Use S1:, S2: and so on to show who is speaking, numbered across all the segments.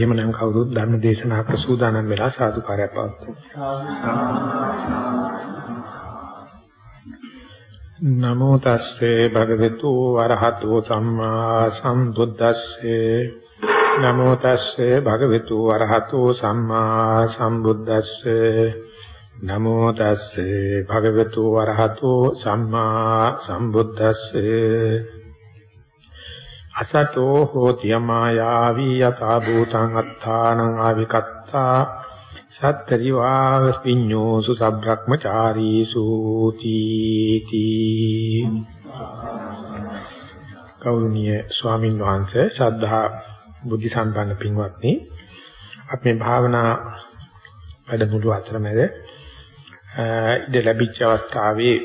S1: එහෙමනම් කවුරුත් ධර්ම දේශනාවක සූදානම් වෙලා සාදුකාරය පවත්වමු. නමෝ තස්සේ භගවතු වරහතෝ සම්මා සම්බුද්දස්සේ. නමෝ තස්සේ භගවතු වරහතෝ සම්මා සම්බුද්දස්සේ. නමෝ තස්සේ භගවතු වරහතෝ සම්මා සම්බුද්දස්සේ. අසතෝ හෝති යමායාවි යතා භූතං අත්තානං ආවිකත්තා සත්තරිවා විඤ්ඤෝසු සබ්‍රක්‍මචාරීසු තීති. කෞරුණීය ස්වාමින් වහන්සේ ශ්‍රද්ධා බුද්ධ සම්පන්න පින්වත්නි අපි භාවනා වැඩමුළු අතරමැද ඉඳ ලැබිච්ච අවස්ථාවේ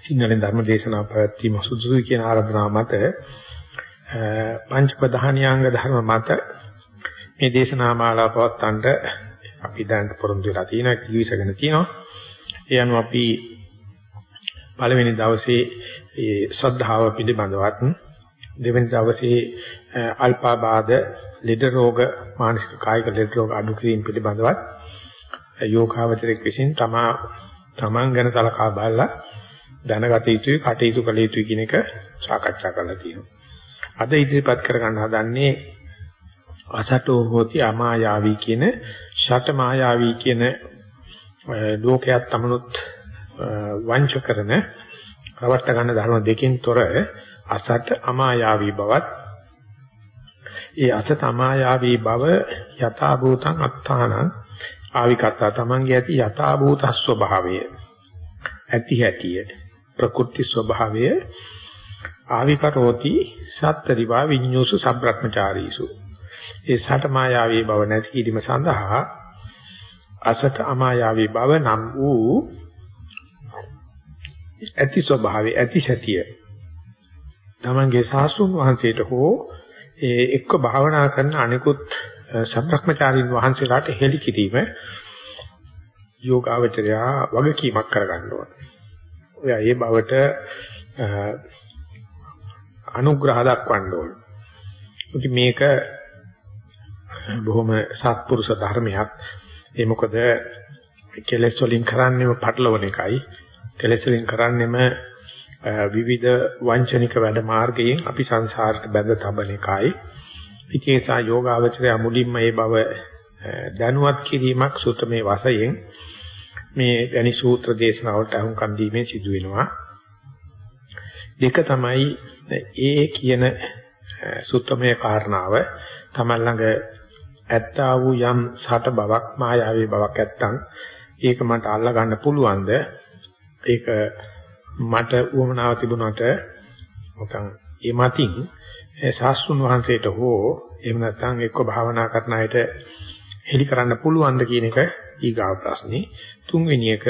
S1: සිංහලෙන් ධර්ම දේශනාව පැවැත්වීම සුදුසුයි කියන ආරාධනාව මත පංච ප්‍රධානියාංග ධර්ම මත මේ දේශනා මාලාව පවත්වන්නට අපි දැන් පොරොන්දු වෙලා තියෙනවා කිවිසගෙන තියෙනවා. ඒ අනුව අපි පළවෙනි දවසේ ඒ ශ්‍රද්ධාව පිළිබඳවත් දෙවෙනි දවසේ අල්පාබාධ ලෙඩ රෝග මානසික කායික ලෙඩ රෝග අඩු කිරීම පිළිබඳවත් යෝගාවචරයක් විසින් තමා තමන් ගැන සලකා බලලා දැනගත යුතුයි කටයුතු කළ යුතුයි කියන එක සාකච්ඡා කරලා තියෙනවා. අද ඉදිරිපත් කරගන්න හදන්නේ අසටෝ හෝති අමායාවී කියන ෂට මායාවී කියන ලෝකයක් තමනුත් වංච කරන රවට්ට ගන්න ධර්ම දෙකෙන් තොර අසට අමායාවී බවත් ඒ අසත අමායාවී බව යථා භූතං අත්තානං ආවිකත්තා. තමන්ගේ ඇති යථා භූත ස්වභාවය ඇති හැටිය ප්‍රකෘති ස්වභාවය ආවිකරෝති සත්තරිවා විඤ්ඤෝසු සබ්‍රක්‍මචාරීසු ඒ සට මායාවී බව නැති කිරීම සඳහා අසත අමායාවී බව නම් වූ ඇති ස්වභාවයේ ඇති සතිය තමන්ගේ සාසුන් වහන්සේට හෝ ඒ එක්ක භාවනා කරන අනිකුත් සබ්‍රක්‍මචාරීන් වහන්සේලාට හෙළි කිරීම යෝගාවචරයා වගකීමක් කරගන්න ඕන. ඔය ඒ බවට අනුග්‍රහ දක්වන්න ඕන. ඉතින් මේක බොහොම සත්පුරුෂ ධර්මයක්. ඒ මොකද කෙලෙස් වලින් කරන්නේම පටලවන එකයි. කෙලෙස් වලින් කරන්නේම විවිධ වංචනික වැඩ මාර්ගයෙන් අපි සංසාරට බැඳ තබන එකයි. විකේසා යෝගාවචරය මුලින්ම මේ බව දැනුවත් කිරීමක් සුතමේ වශයෙන් මේ වැනි සූත්‍ර දේශනාවට අහුම්කම් දීමේ සිදු වෙනවා. දෙක තමයි ඒ කියන සුත්තමයේ කාරණාව තමන් ළඟ ඇත්තා වූ යම් සට බවක් මායාවී බවක් ඇත්තම් ඒක මට අල්ලා ගන්න පුළුවන්ද? ඒක මට උවමනාව තිබුණාට නැත්නම් ඒ මතින් ශාස්ත්‍රුන් වහන්සේට හෝ එහෙම නැත්නම් එක්ක භාවනා කරන අයට හෙලි කරන්න පුළුවන්ද කියන එක ඊගාව ප්‍රශ්නේ. තුන්වෙනි එක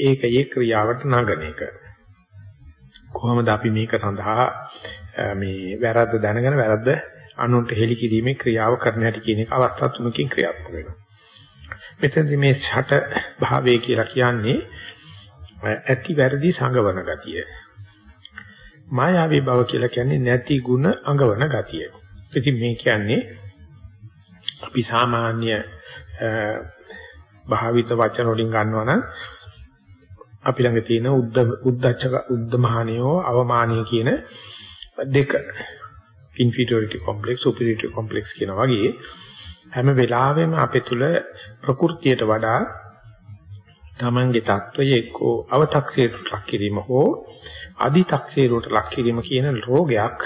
S1: ඒක ඒ ක්‍රියාවට නගන එක. කොහොමද අපි මේක සඳහා මේ වැරද්ද දැනගෙන වැරද්ද අනුන්ට හෙළි කිරීමේ ක්‍රියාව කරන්න හැටි කියන එක අවස්ථා තුනකින් ක්‍රියාත්මක වෙනවා. මෙතනදී මේ ඡට භාවය කියලා කියන්නේ ඇති වැරදි සංගවන ගතිය. මායාවී බව කියලා කියන්නේ නැති ಗುಣ අඟවන ගතිය. ඉතින් මේ කියන්නේ අපි සාමාන්‍ය භාවිත වචන වලින් ගන්නවා නම් අපි ළඟ තියෙන උද්ද උද්දච්ච උද්දමහානියෝ අවමානිය කියන දෙක inferiority complex superiority complex කියන වගේ හැම වෙලාවෙම අපේ තුල ප්‍රകൃතියට වඩා තමන්ගේ தত্ত্বය එක්කෝ අව탁සේරුට ලක් කිරීම හෝ අදි탁සේරුට ලක් කිරීම කියන රෝගයක්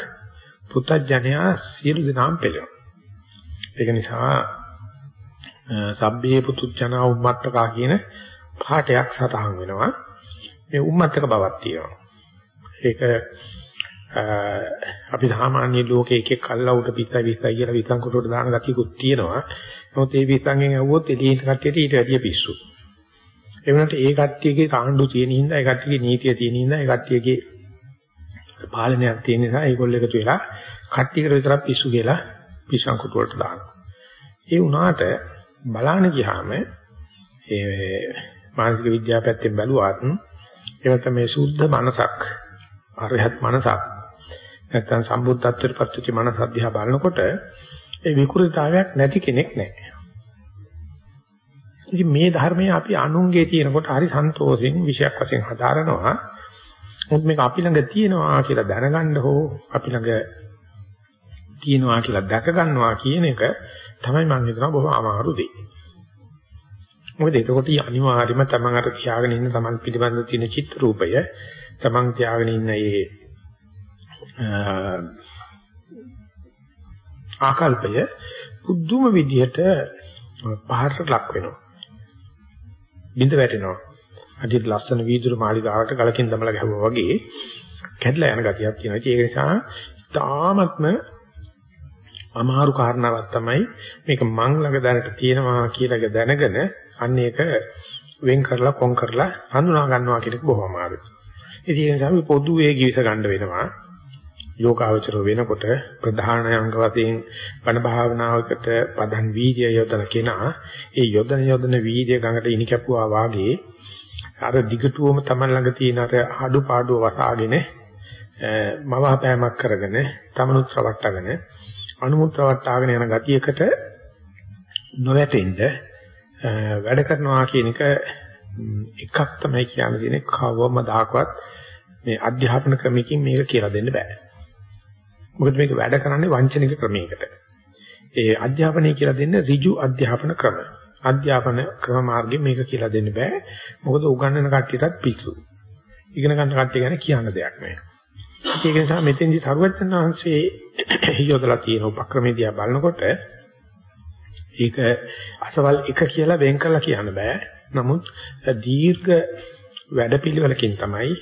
S1: පුතඥයා සියලු දෙනාම පෙළෙනවා. ඒක නිසා සබ්බේ පුතුත්ජනා උම්මත්තකා කියන පාඩයක් සටහන් වෙනවා. මේ උම්මත්තක බවක් තියෙනවා. ඒක අපි සාමාන්‍ය ලෝකයේ එක එක කල්ලා උඩ පිටයි විස්සයි කියලා විසං කොටට දාන ගතියකුත් තියෙනවා. නමුත් ඒ විසංගෙන් ඇහුවොත් එළියෙන් කට්ටියට ඊට වැඩිය පිස්සු. ඒ වුණාට ඒ කට්ටියගේ කාණ්ඩු තියෙන හින්දා ඒ කට්ටියගේ නීතිය තියෙන හින්දා ඒ කට්ටියගේ පාලනයක් තියෙන නිසා ඒගොල්ලෝ එකතු වෙලා කට්ටියකට විතරක් පිස්සු කියලා පිස්සන් කොටුවට දානවා. ඒ වුණාට බලන්න ගියාම ඒ මානසික විද්‍යාව පැත්තෙන් බැලුවත් ඒකට මේ සුද්ධ මනසක් අරහත් මනසක් නැත්තම් සම්බුද්ධත්වයට පත්වෙච්ච මනස අධ්‍යා බලනකොට ඒ විකෘතිතාවයක් නැති කෙනෙක් නැහැ. ඉතින් මේ ධර්මයේ අපි අනුන්ගේ තියෙනකොට හරි සන්තෝෂෙන් විශයක් වශයෙන් හදාරනවා. මොකද මේක අපි ළඟ තියෙනවා කියලා දැනගන්න හෝ අපි ළඟ තියෙනවා කියලා දැක ගන්නවා කියන එක තමයි මම හිතනවා බොහොම අමාරු දෙයක්. මොකද එතකොට අනිවාර්යයෙන්ම තමන් අර තියාගෙන ඉන්න තමන් පිළිබඳ තියෙන චිත්ත රූපය තමන් තියාගෙන ඉන්න ඒ ආකල්පය පුදුම විදිහට පහරට ලක් වෙනවා. බින්ද වැටෙනවා. අදිට ලස්සන වීදුරු මාලිගාවට ගලකින් දමලා ගැහුවා වගේ කැඩලා යන ගතියක් තියෙනවා. ඒක නිසා තාමත්ම අමාරු කාරණාවක් තමයි මේක මං ළඟ දැනට තියෙනවා කියලා දැනගෙන අන්න ඒක වෙන් කරලා කොන් කරලා හඳුනා ගන්නවා කියන එක බොහොම අමාරුයි. ඉතින් ඒ නිසා අපි පොදුවේ ගිවිස ගන්න වෙනවා. යෝගාවචර වෙනකොට ප්‍රධාන අංග වශයෙන් බණ භාවනාවකට පදන් වීර්ය යොදන කෙනා ඒ යොදන යොදන වීර්ය ගඟට ඉනි කැපුවා වාගේ අර දිගටුවම Taman ළඟ තියෙන අර අඩුපාඩුව වසාගෙන මවාපෑමක් කරගෙන තමනුත් රවට්ටගෙන අනුමුත් රවට්ටාගෙන යන ගතියකට නොවැටෙන්න වැඩ කරනවා කියන එක එකක් තමයි කියන්න තියෙන්නේ කවමදාකවත් මේ අධ්‍යාපන ක්‍රමයකින් මේක කියලා දෙන්න බෑ. මොකද මේක වැඩ කරන්නේ වංචනික ක්‍රමයකට. ඒ අධ්‍යාපනය කියලා දෙන්නේ ඍජු අධ්‍යාපන ක්‍රම. අධ්‍යාපන ක්‍රම මාර්ගෙ මේක කියලා දෙන්න බෑ. මොකද උගන්වන කට්ටියටත් පිස්සු. ඉගෙන ගන්න කට්ටිය ගැන කියන්න දෙයක් නෑ. ඒක නිසා මෙතෙන්දි සරුවචන වහන්සේ යොදලා තියෙන උපක්‍රමයේදී බලනකොට ඒක අසවල් එක කියලා වෙන් කරලා කියන්න බෑ. නමුත් දීර්ඝ වැඩපිළිවෙලකින් තමයි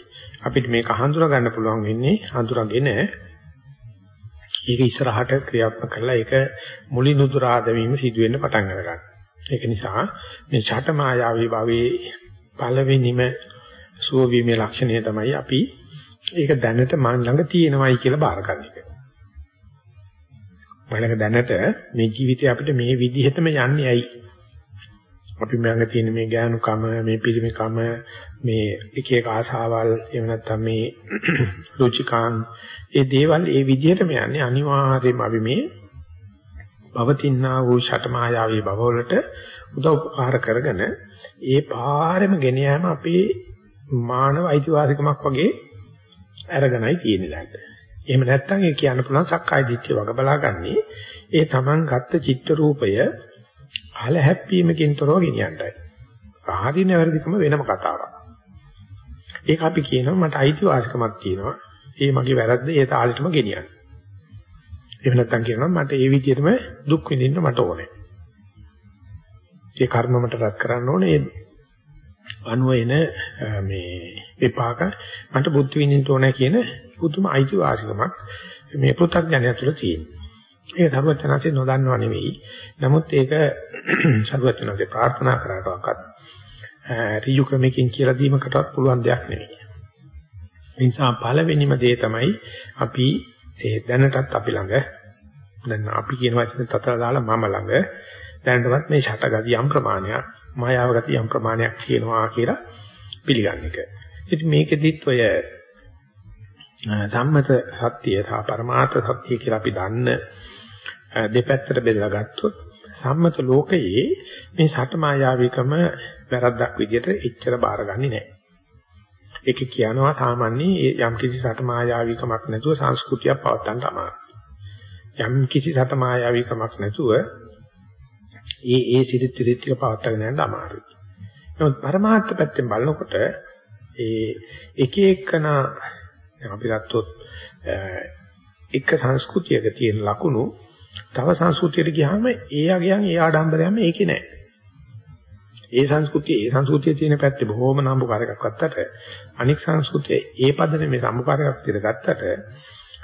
S1: අපිට මේක හඳුනා ගන්න පුළුවන් වෙන්නේ හඳුනාගෙන ඒක ඉස්සරහට ක්‍රියාත්මක කරලා ඒක මුලින් උදුරා දැමීම සිදු වෙන්න පටන් ගන්නවා. ඒක නිසා මේ ඡට මායාවී භවයේ පළවෙනිම සුවවීමේ ලක්ෂණය තමයි අපි ඒක දැනට මන් ළඟ තියෙනවයි කියලා බාර ගන්න එක. මලක දැනට මේ ජීවිතේ අපිට මේ විදිහටම යන්නේ ඇයි? අපි මඟ තියෙන මේ ඥානුකම, මේ පිරිමිකම, මේ එක එක ආශාවල්, එහෙම නැත්නම් මේ රුචිකාන්, ඒ දේවල් ඒ විදිහටම යන්නේ අනිවාර්යයෙන්ම අපි මේ පවතිනා වූ ෂටමායාවී භවවලට උදව් උපකාර කරගෙන ඒ පාරෙම ගෙන යාම අපේ මානව අයිතිවාසිකමක් වගේ අරගෙනයි තියෙන්නේ දැන්. එහෙම නැත්නම් ඒ කියන්න පුළුවන් සක්කාය දිට්ඨිය වග බලාගන්නේ ඒ Taman ගත්ත චිත්ත රූපය අහල හැප්පීමකින් තොරව ගෙනියන්නයි. ආදීන වැරදිකම වෙනම කතාවක්. ඒක අපි කියනවා මට අයිතිවාසිකමක් තියෙනවා. ඒ මගේ වැරද්ද ඒ තාලෙටම ගෙනියන්න. එහෙම නැත්නම් කියනවා මට ඒ විදිහටම දුක් විඳින්න මට ඕනේ. ඒ කර්ම මට රත් කරන්න ඕනේ. අනුව එන මේ විපාක මට බුද්ධ විඳින්න ඕනේ කියන පුදුම අයිතිවාසිකමක් මේ පෘථග්ජනය තුළ තියෙනවා. ඒක සර්වඥාන්සේ නොදන්නව නෙවෙයි. නමුත් ඒක සර්වඥාන්සේ ප්‍රාර්ථනා කරාටවත් ඍජු ක්‍රමකින් කියලා දීමකටවත් පුළුවන් දෙයක් නෙවෙයි. ඒ නිසා පළවෙනිම දේ තමයි අපි ඒ දැනටත් අපි ළඟ දැන් අපි කියන වචනේ තතර දාලා මම ළඟ දැනටවත් මේ ෂටගති යම් ප්‍රමාණයක් මායාව ගති යම් ප්‍රමාණයක් කියනවා කියලා පිළිගන්න එක. ඉතින් මේකෙදිත් ඔය සම්මත සත්‍ය සහ පරමාර්ථ සත්‍ය කියලා අපි දන්න දෙපැත්තට බෙදලා ගත්තොත් සම්මත ලෝකයේ මේ සට මායාවිකම වැරද්දක් විදිහට එච්චර බාරගන්නේ නැහැ. ඒක කියනවා සාමාන්‍ය යම් කිසි සට මායාවිකමක් නැතුව සංස්කෘතියක් පවත්වන්න අමාරුයි. යම් කිසි සට මායාවිකමක් නැතුව ඒ ඒ සිරිත් සිරිත් ටික පවත්වාගෙන යන්න අමාරුයි. නමුත් පරමාර්ථ පැත්තෙන් බලනකොට ඒ එක එකන අපි ගත්තොත් එක සංස්කෘතියක තියෙන ලකුණු තව සංස්කෘතියකට ගියාම ඒ යගයන් ඒ ආඩම්බරයම ඒකේ නැහැ. ඒ සංස්කෘතිය ඒ සංස්කෘතියේ තියෙන පැත්තේ බොහොම නම්බුකාරයක් ගත්තට අනික් සංස්කෘතිය ඒ පදනේ මේ සම්මුකාරයක් විතර ගත්තට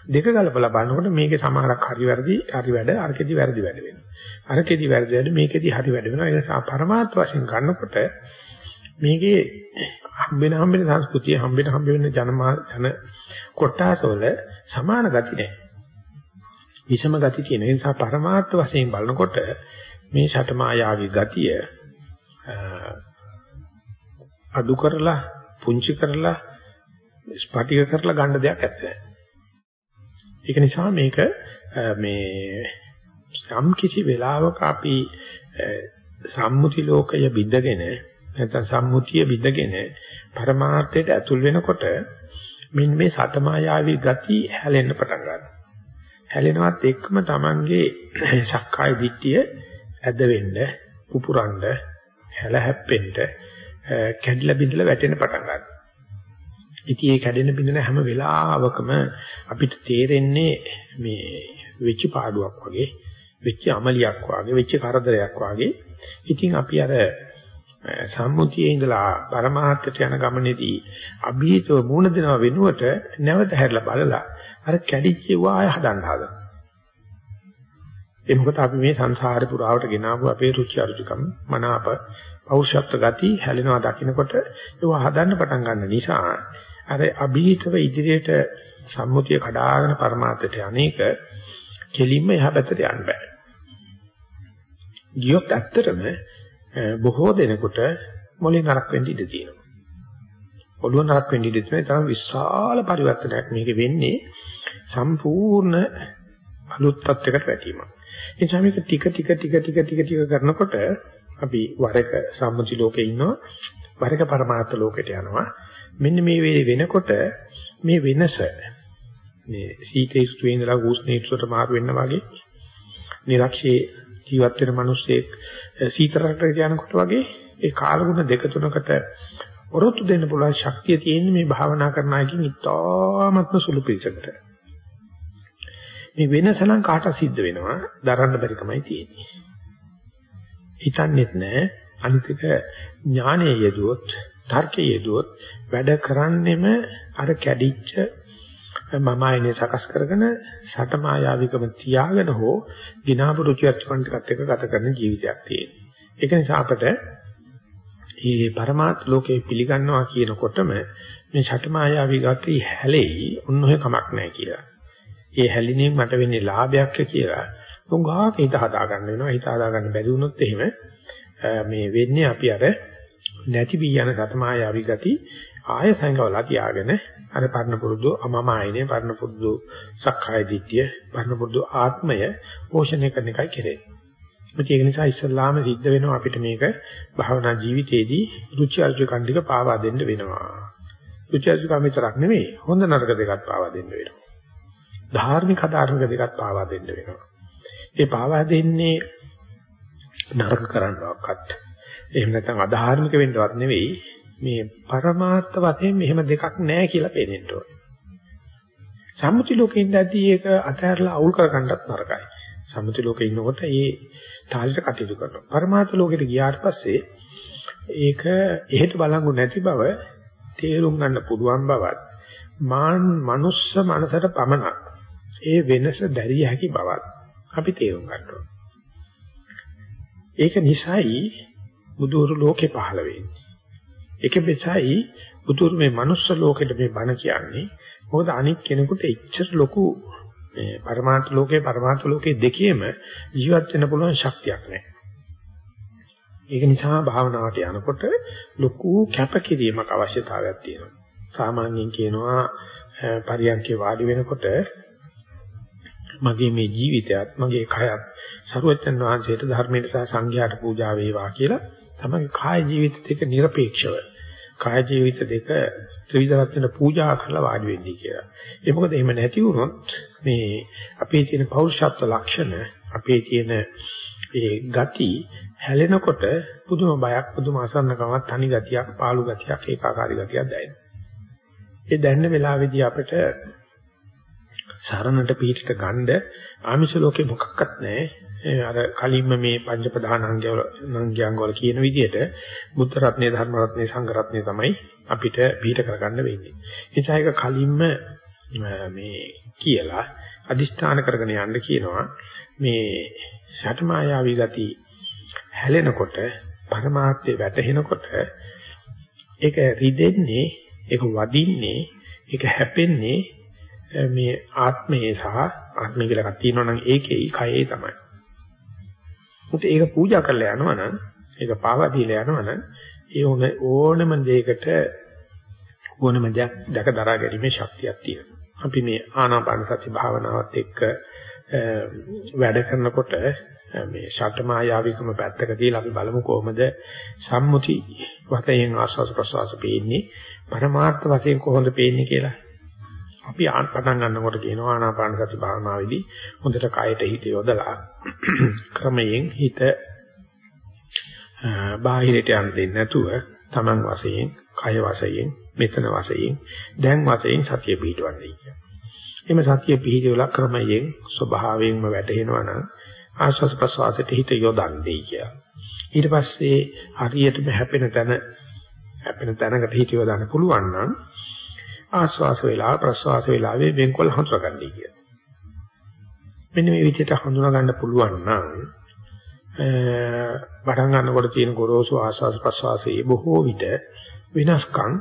S1: දෙක ගලපලා බලනකොට මේකේ සමහරක් හරි වැරදි හරි වැඩ අරකෙදි වැරදි වැඩ වෙනවා. අරකෙදි වැරදි වැඩ මේකෙදි හරි වැඩ වෙනවා. ඒ නිසා පරමාර්ථ වශයෙන් ගන්නකොට මේකේ හම්බෙන හම්බෙන සංස්කෘතිය හම්බෙන හම්බෙන ජනමා ජන කොටාසවල සමාන ගති නැහැ. විෂම ගති තියෙන නිසා පරමාර්ථ වශයෙන් බලනකොට මේ ෂටමායාවී ගතිය අඩු කරලා පුංචි කරලා ස්පටික කරලා ගන්න දෙයක් නැහැ. ඒක නිසා මේක මේ සම් කිසි වෙලාවක අපි සම්මුති ලෝකය බිඳගෙන නැත්නම් සම්මුතිය බිඳගෙන පරමාර්ථයට ඇතුල් වෙනකොට මෙන්න මේ සතමායාවී ගති හැලෙන්න පටන් ගන්නවා. හැලෙනවත් එක්කම Tamange සක්කාය දිට්ඨිය ඇද වෙන්න, පුපුරන්න, හැල හැප්පෙන්න, කැඩිලා බිඳලා වැටෙන්න පටන් ගන්නවා. ඉතින් මේ කැඩෙන බිඳෙන හැම වෙලාවකම අපිට තේරෙන්නේ මේ වෙච්ච පාඩුවක් වගේ, වෙච්ච අමලියක් වගේ, වෙච්ච කරදරයක් වගේ. ඉතින් අපි අර සම්මුතියේ ඉඳලා පරමාර්ථයට යන ගමනේදී අභීතව මූණ දෙනව වෙනුවට නැවත හැරලා බලලා අර කැඩිච්ච වාය හදන්න හදනවා. ඒ මොකද අපි මේ සංසාරේ පුරාවට ගෙනාවු අපේ රුචි අරුචිකම් මනාප පෞරුෂත්ව ගති හැලෙනවා දකින්නකොට ඒව හදන්න පටන් ගන්න නිසා අර අභීතව ඉදිරියට සම්මුතිය කඩාගෙන පරමාර්ථයට අනේක කෙලින්ම එහා පැත්තට යන්න බෑ. ගියොත් ඇත්තටම බොහෝ දෙනෙකුට මොලේ නරක වෙන්න ඉඩ තියෙනවා. ඔළුව නරක වෙන්න ඉඩ තියෙනවා. ඒ තරම් විශාල පරිවර්තනයක් මේක වෙන්නේ සම්පූර්ණ අලුත් තත්යකට වැටීමක්. ඒ නිසා මේක ටික ටික ටික ටික ටික ටික කරනකොට අපි වරක සම්මුති ලෝකේ ඉන්නවා වරක පරමාර්ථ ලෝකෙට යනවා. මෙන්න මේ වේ වෙනකොට මේ වෙනස මේ සීතේ ස්තුවේ ඉඳලා උෂ්ණ ඉස්සුවට මාරු වෙන්න වගේ නිරක්ෂේ ජීවත් වෙන මිනිස්සෙක් සීතරකට යනකොට වගේ ඒ කාලගුණ දෙක තුනකට ඔරොත්තු දෙන්න පුළුවන් ශක්තිය තියෙන්නේ මේ භාවනා කරන අයකින් ඉතාමත්ම සුළු පිළිසකට. මේ වෙනස නම් කාට සිද්ධ වෙනවා දරන්න බැරි තමයි තියෙන්නේ. හිතන්නේත් නැහැ අනිතික ඥානයේ යෙදුවොත් තර්කයේ යෙදුවොත් වැඩ කරන්නෙම අර කැඩිච්ච මම ආයනේ සකස් කරගෙන සතමායාවිකම තියාගෙන හෝ ගිනාපු රුචියත්කම් ටිකත් එක්ක ගත කරන ජීවිතයක් තියෙනවා. ඒක නිසා අපට මේ පරමාර්ථ ලෝකේ පිළිගන්නවා කියනකොටම මේ සතමායාවී ගති හැලෙයි උන්නෝහෙ කමක් නැහැ කියලා. ඒ හැලිනේ මට වෙන්නේ ලාභයක් කියලා. උංගාක හිත හදා ගන්න වෙනවා. හිත හදා ගන්න බැරි වුණොත් එහෙම මේ වෙන්නේ අපි අර නැති වී යන සතමායාවී ගති ආය සංගවලා තියාගෙන අර පරණ පුරුදු අමමායනේ පරණ පුරුදු සක්කාය දිට්ඨිය පරණ පුරුදු ආත්මය පෝෂණය කරන එකයි කෙරෙන්නේ. ඒක නිසා ඉස්සල්ලාම සිද්ධ වෙනවා අපිට මේක භාවනා ජීවිතයේදී රුචි අරුචිකන් ටික පාවා දෙන්න වෙනවා. රුචි අරුචිකන් විතරක් නෙමෙයි හොඳ නරක දෙකත් පාවා දෙන්න වෙනවා. ධාර්මික අධාර්මික දෙකත් පාවා දෙන්න වෙනවා. ඒ පාවා දෙන්නේ නරක කරන්නවක්වත් එහෙම නැත්නම් අධාර්මික වෙන්නවත් නෙවෙයි මේ පරමාර්ථ වශයෙන් මෙහෙම දෙකක් නැහැ කියලා පේනෙන්න ඕනේ. සම්මුති ලෝකේ ඉඳදී ඒක අතහැරලා අවුල් කරගන්නත් නරකයි. සම්මුති ලෝකේ ඉන්නකොට ඒ තාලෙට කටයුතු කරනවා. පරමාර්ථ ලෝකෙට ගියාට පස්සේ ඒක එහෙට බලංගු නැති බව තේරුම් ගන්න පුළුවන් බවත් මාන් මනුස්ස මනසට පමණක් ඒ වෙනස දැරිය හැකි බවත් අපි තේරුම් ගන්නවා. ඒක නිසායි බුදුරු ලෝකේ පහළ වෙන්නේ. ඒක මෙසයි බුදුරු මේ මනුස්ස ලෝකෙට මේ බණ කියන්නේ මොකද අනික් කෙනෙකුට එච්චර ලොකු මේ පරමාර්ථ ලෝකේ පරමාර්ථ ලෝකේ දෙකේම ජීවත් වෙන්න පුළුවන් ශක්තියක් නැහැ. ඒක නිසා භාවනාවට යනකොට ලොකු කැපකිරීමක් අවශ්‍යතාවයක් තියෙනවා. සාමාන්‍යයෙන් කියනවා පරියන්කේ වාඩි වෙනකොට මගේ මේ ජීවිතයත් මගේ කයත් සරුවචන් වහන්සේට ධර්මයට සහ සංඝයාට පූජා වේවා කියලා තමයි කාය ජීවිත දෙක নিরপেক্ষව. කාය ජීවිත දෙක ත්‍රිවිධ රත්න පූජා කරලා වාඩි වෙන්නේ කියලා. ඒක මොකද එහෙම නැති වුණොත් මේ අපේ තියෙන පෞරුෂත්ව ලක්ෂණ, අපේ තියෙන ඒ ගති හැලෙනකොට පුදුම බයක්, පුදුම අසන්නකමක්, තනි ගතියක්, පාළු ගතියක්, ඒකාකාරී ගතියක් දැනෙනවා. ඒ දැනෙන වෙලාවේදී අපිට සරණට පිටිට ගන්න ආමිෂ ලෝකේ මොකක්වත් නැහැ. අර කලින්ම මේ පංච ප්‍රධානාංගවල නංගයන්වල කියන විදිහට බුද්ධ රත්නේ ධර්ම රත්නේ සංඝ රත්නේ තමයි අපිට පිහිට කරගන්න වෙන්නේ. ඒ නිසා ඒක කලින්ම මේ කියලා අදිෂ්ඨාන කරගෙන යන්න කියනවා මේ ෂටමායාවී ගති හැලෙනකොට පරමාර්ථය වැටහෙනකොට ඒක රිදෙන්නේ ඒක වදින්නේ ඒක හැපෙන්නේ මේ ආත්මයේ සහ ආත්මය කියලා එකක් තියෙනවා නම් ඒකේයි කයේ තමයි. මුත් ඒක පූජා කරලා යනවා නම් ඒක පාවා දීලා යනවා නම් ඒ ඕනම දෙයකට ඕනම දෙයක් දැක දරා ගැනීමේ ශක්තියක් තියෙනවා. අපි මේ ආනාපාන සති භාවනාවත් එක්ක වැඩ කරනකොට මේ ෂටමායාවිකම පැත්තක තියලා අපි බලමු කොහොමද සම්මුති වශයෙන් ආස්වාද ප්‍රසවාස පේන්නේ පරමාර්ථ වශයෙන් කොහොමද පේන්නේ කියලා. අපි පටන් ගන්නකොට කියනවා ආනාපාන සති භාවනාවේදී හොඳට කයට හිත යොදලා ක්‍රමයෙන් හිත බාහිරට යන්න දෙන්නේ නැතුව Taman වශයෙන්, කය වශයෙන්, මෙතන වශයෙන්, දැන් වශයෙන් සතිය පිහිටවන්නේ කියනවා. එimhe සතිය පිහිටවලා ක්‍රමයෙන් ස්වභාවයෙන්ම වැටෙනවා නම් ආශ්වාස ප්‍රශ්වාසයට හිත යොදන්නේ කියලා. ඊට පස්සේ හරියටම හැපෙන තැන හැපෙන තැනකට හිත යොදන්න පුළුවන් නම් ආශ්වාස වේලා ප්‍රශ්වාස වේලාවේ වෙන්කොල් හඳුනගන්නයි කියලා. මෙන්න මේ විදිහට හඳුනා ගන්න පුළුවන් නම් පටන් ගන්නකොට තියෙන ගොරෝසු ආශ්වාස ප්‍රශ්වාසයේ බොහෝ විට විනාශකම්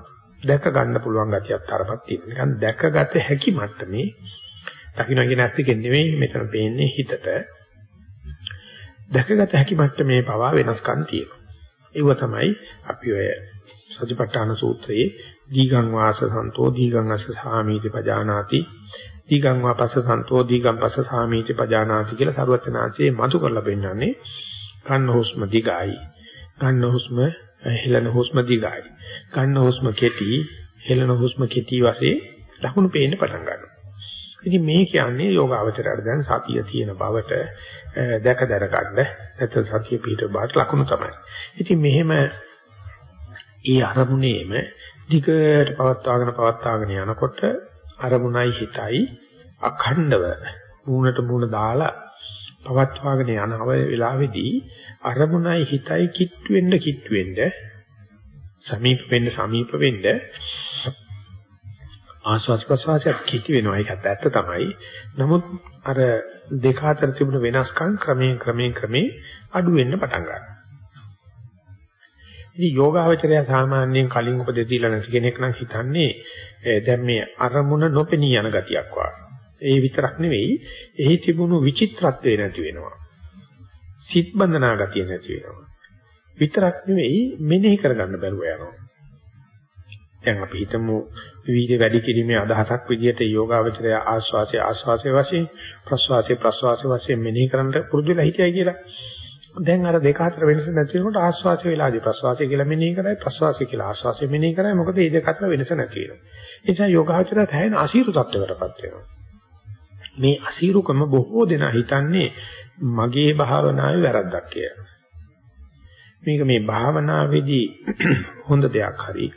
S1: දැක ගන්න පුළුවන් ගතියක් තරමක් තියෙනවා. නිකන් දැකගත හැකි මට්ටමේ දකින්න කියන ඇත්තකින් නෙමෙයි මෙතන පේන්නේ හිතට. දැකගත හැකි මට්ටමේ පවා වෙනස්කම් තියෙනවා. ඒව තමයි අපි ඔය සතිපට්ඨාන සූත්‍රයේ දීගං වාස සන්තෝ දීගං අස්ස සාමීති පජානාති. දීගං වාපස සන්තෝ දීගං පස්ස සාමීති පජානාති කියලා සරුවචනාංශයේ මතු කරලා පෙන්නන්නේ කන්න හුස්ම දිගයි. ගන්න හුස්ම හෙලන හුස්ම දිගයි. ගන්න හුස්ම කෙටි හෙලන හුස්ම කෙටි වශයෙන් ලකුණු පේන්න පටන් ගන්නවා. ඉතින් මේ කියන්නේ යෝගාවචරයට දැන් සතිය තියෙන බවට දැක දැර ගන්න නැත්නම් සතිය පිට බාට ලකුණු තමයි. ඉතින් මෙහෙම ඒ අරමුණේම දිගට පවත්වාගෙන පවත්වාගෙන යනකොට අරමුණයි හිතයි අඛණ්ඩව මූණට මූණ දාලා පවත්වාගෙන යන වෙලාවේදී අරමුණයි හිතයි කිට්ටු වෙන්න කිට්ටු වෙන්න සමීප වෙන්න සමීප වෙන්න ආස්වාද ප්‍රසවාසයක් කිටි වෙනවා. ඒකත් ඇත්ත තමයි. නමුත් අර දෙක අතර තිබුණ වෙනස්කම් ක්‍රමයෙන් ක්‍රමයෙන් ක්‍රමේ අඩු වෙන්න පටන් ගන්නවා. ඉතින් යෝගාවචරය සාමාන්‍යයෙන් කලින් උපදෙස් දීලා නැති කෙනෙක් නම් හිතන්නේ දැන් මේ අරමුණ නොපෙනී යන ගතියක් වගේ. ඒ විතරක් නෙවෙයි, එහි තිබුණු විචිත්‍රත්වය නැති වෙනවා. සිත් බඳනා ගතිය නැති වෙනවා. විතරක් නෙවෙයි මෙනෙහි කරගන්න බැරුව යනවා. දැන් අපි හිතමු විවිධ වැඩි කිරීමේ අදහසක් විදිහට යෝගාවචරය ආස්වාසේ ආස්වාසේ වශයෙන් ප්‍රස්වාසේ ප්‍රස්වාසේ වශයෙන් මෙනෙහි කරන්න පුරුදු වෙලා හිටියයි කියලා. දැන් අර දෙක අතර වෙනස නැති වෙනකොට ආස්වාසය වෙලාදී ප්‍රස්වාසය කියලා මෙනෙහි කරයි ප්‍රස්වාසය කියලා ආස්වාසය මෙනෙහි කරයි මොකද මේ දෙක අතර වෙනස නැති වෙනවා. ඒ නිසා යෝගාචරය තැහෙන අසීරු තත්ත්වයකටපත් වෙනවා. මේ අසීරුකම බොහෝ දෙනා හිතන්නේ මගේ භාවනාවේ වැරද්දක් කියලා. මේක මේ භාවනාවේදී හොඳ දෙයක් හරි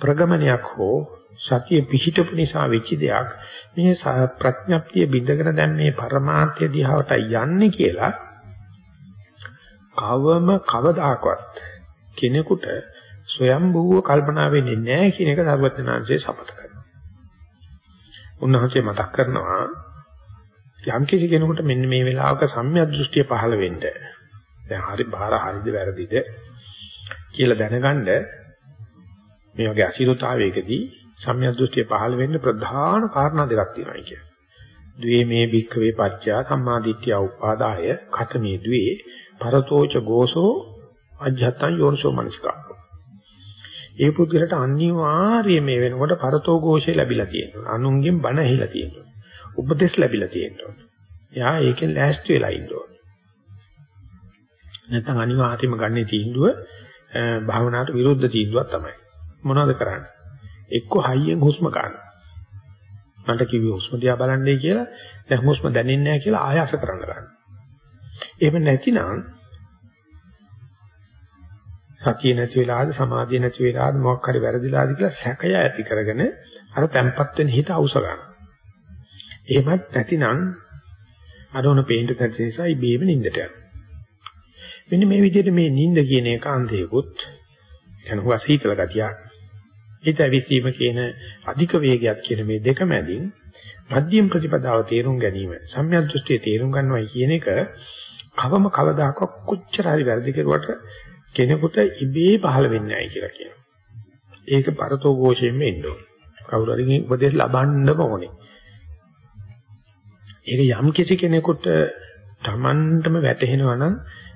S1: ප්‍රගමනයක් හෝ සතිය පිහිටපු නිසා වෙච්ච දෙයක් මේ ප්‍රඥප්තිය බිඳගෙන දැන් මේ පරමාර්ථය දිහාවට යන්නේ කියලා කවම කවදාකවත් කෙනෙකුට ස්වයම්භූව කල්පනා වෙන්නේ නැහැ කියන එක සර්වඥාන්සේ සපත කරනවා. උන්වහන්සේ මතක් කරනවා යම් කිසි කෙනෙකුට මෙන්න මේ වෙලාවක සම්‍යක් දෘෂ්ටිය පහළ වෙන්න දැන් හරි බාර හරිද වැරදිද කියලා දැනගන්න මේ වගේ අසීරුතාවයකදී සම්‍යක් දෘෂ්ටිය පහළ වෙන්න ප්‍රධාන කාරණා දෙකක් තියෙනවා කියන්නේ. ද්වේමේ භික්ඛවේ පච්චා සම්මාදිට්ඨිය උපාදාය කතමේ ද්වේ පරතෝච ගෝසෝ අජ්ජත්තං යෝනිසෝ මනසිකා. ඒ පුද්ගලට අනිවාර්යයෙන් මේ වෙනකොට පරතෝ ഘോഷය ලැබිලා තියෙනවා. අනුන්ගෙන් බණ ඇහිලා තියෙනවා. උපදෙස් ලැබිලා තියෙනවා. එයා ඒකෙන් ලෑස්ති වෙලා ඉන්න ඕනේ. නැත්නම් අනිවාර්යයෙන්ම ගන්න තීන්දුව භාවනාවට විරුද්ධ තීන්දුවක් තමයි. මොනවද කරන්නේ? එක්ක හයියෙන් හුස්ම ගන්න. මට කිව්වේ හුස්ම දිහා බලන්නයි කියලා දැන් හුස්ම දැනෙන්නේ නැහැ කියලා ආයාස කරන්න ගන්න. එහෙම නැතිනම් සතිය නැති වෙලාද සමාධිය නැති වෙලාද මොකක් හරි වැරදිලාද කියලා සැකය ඇති කරගෙන අර තැම්පත් වෙන හිත අවශ්‍ය ගන්න. එහෙමත් නැතිනම් අරෝණ පේන්න නැති නිසා ඉබේම නිින්දට යනවා. මෙන්න මේ විදිහට මේ නිින්ද කියන එක අන්තයකුත් යනවා සීතල ගතියක්. හිත විසීම කියන අධික වේගයක් කියන මේ දෙක මැදින් මධ්‍යම ප්‍රතිපදාව තේරුම් ගැනීම සම්‍යක් දෘෂ්ටිය තේරුම් ගන්නවයි කියන එක කවම කවදාකවත් කොච්චර හරි වැරදි කෙරුවට කෙනෙකුට ඉබේ පහළ වෙන්නේ නැහැ කියලා කියනවා. ඒක පරතෝ ഘോഷයෙන්ම එන්න ඕනේ. කවුරු හරි උපදෙස් ලබන්නම ඕනේ. ඒක යම් කිසි කෙනෙකුට Tamanටම වැටහෙනවා නම්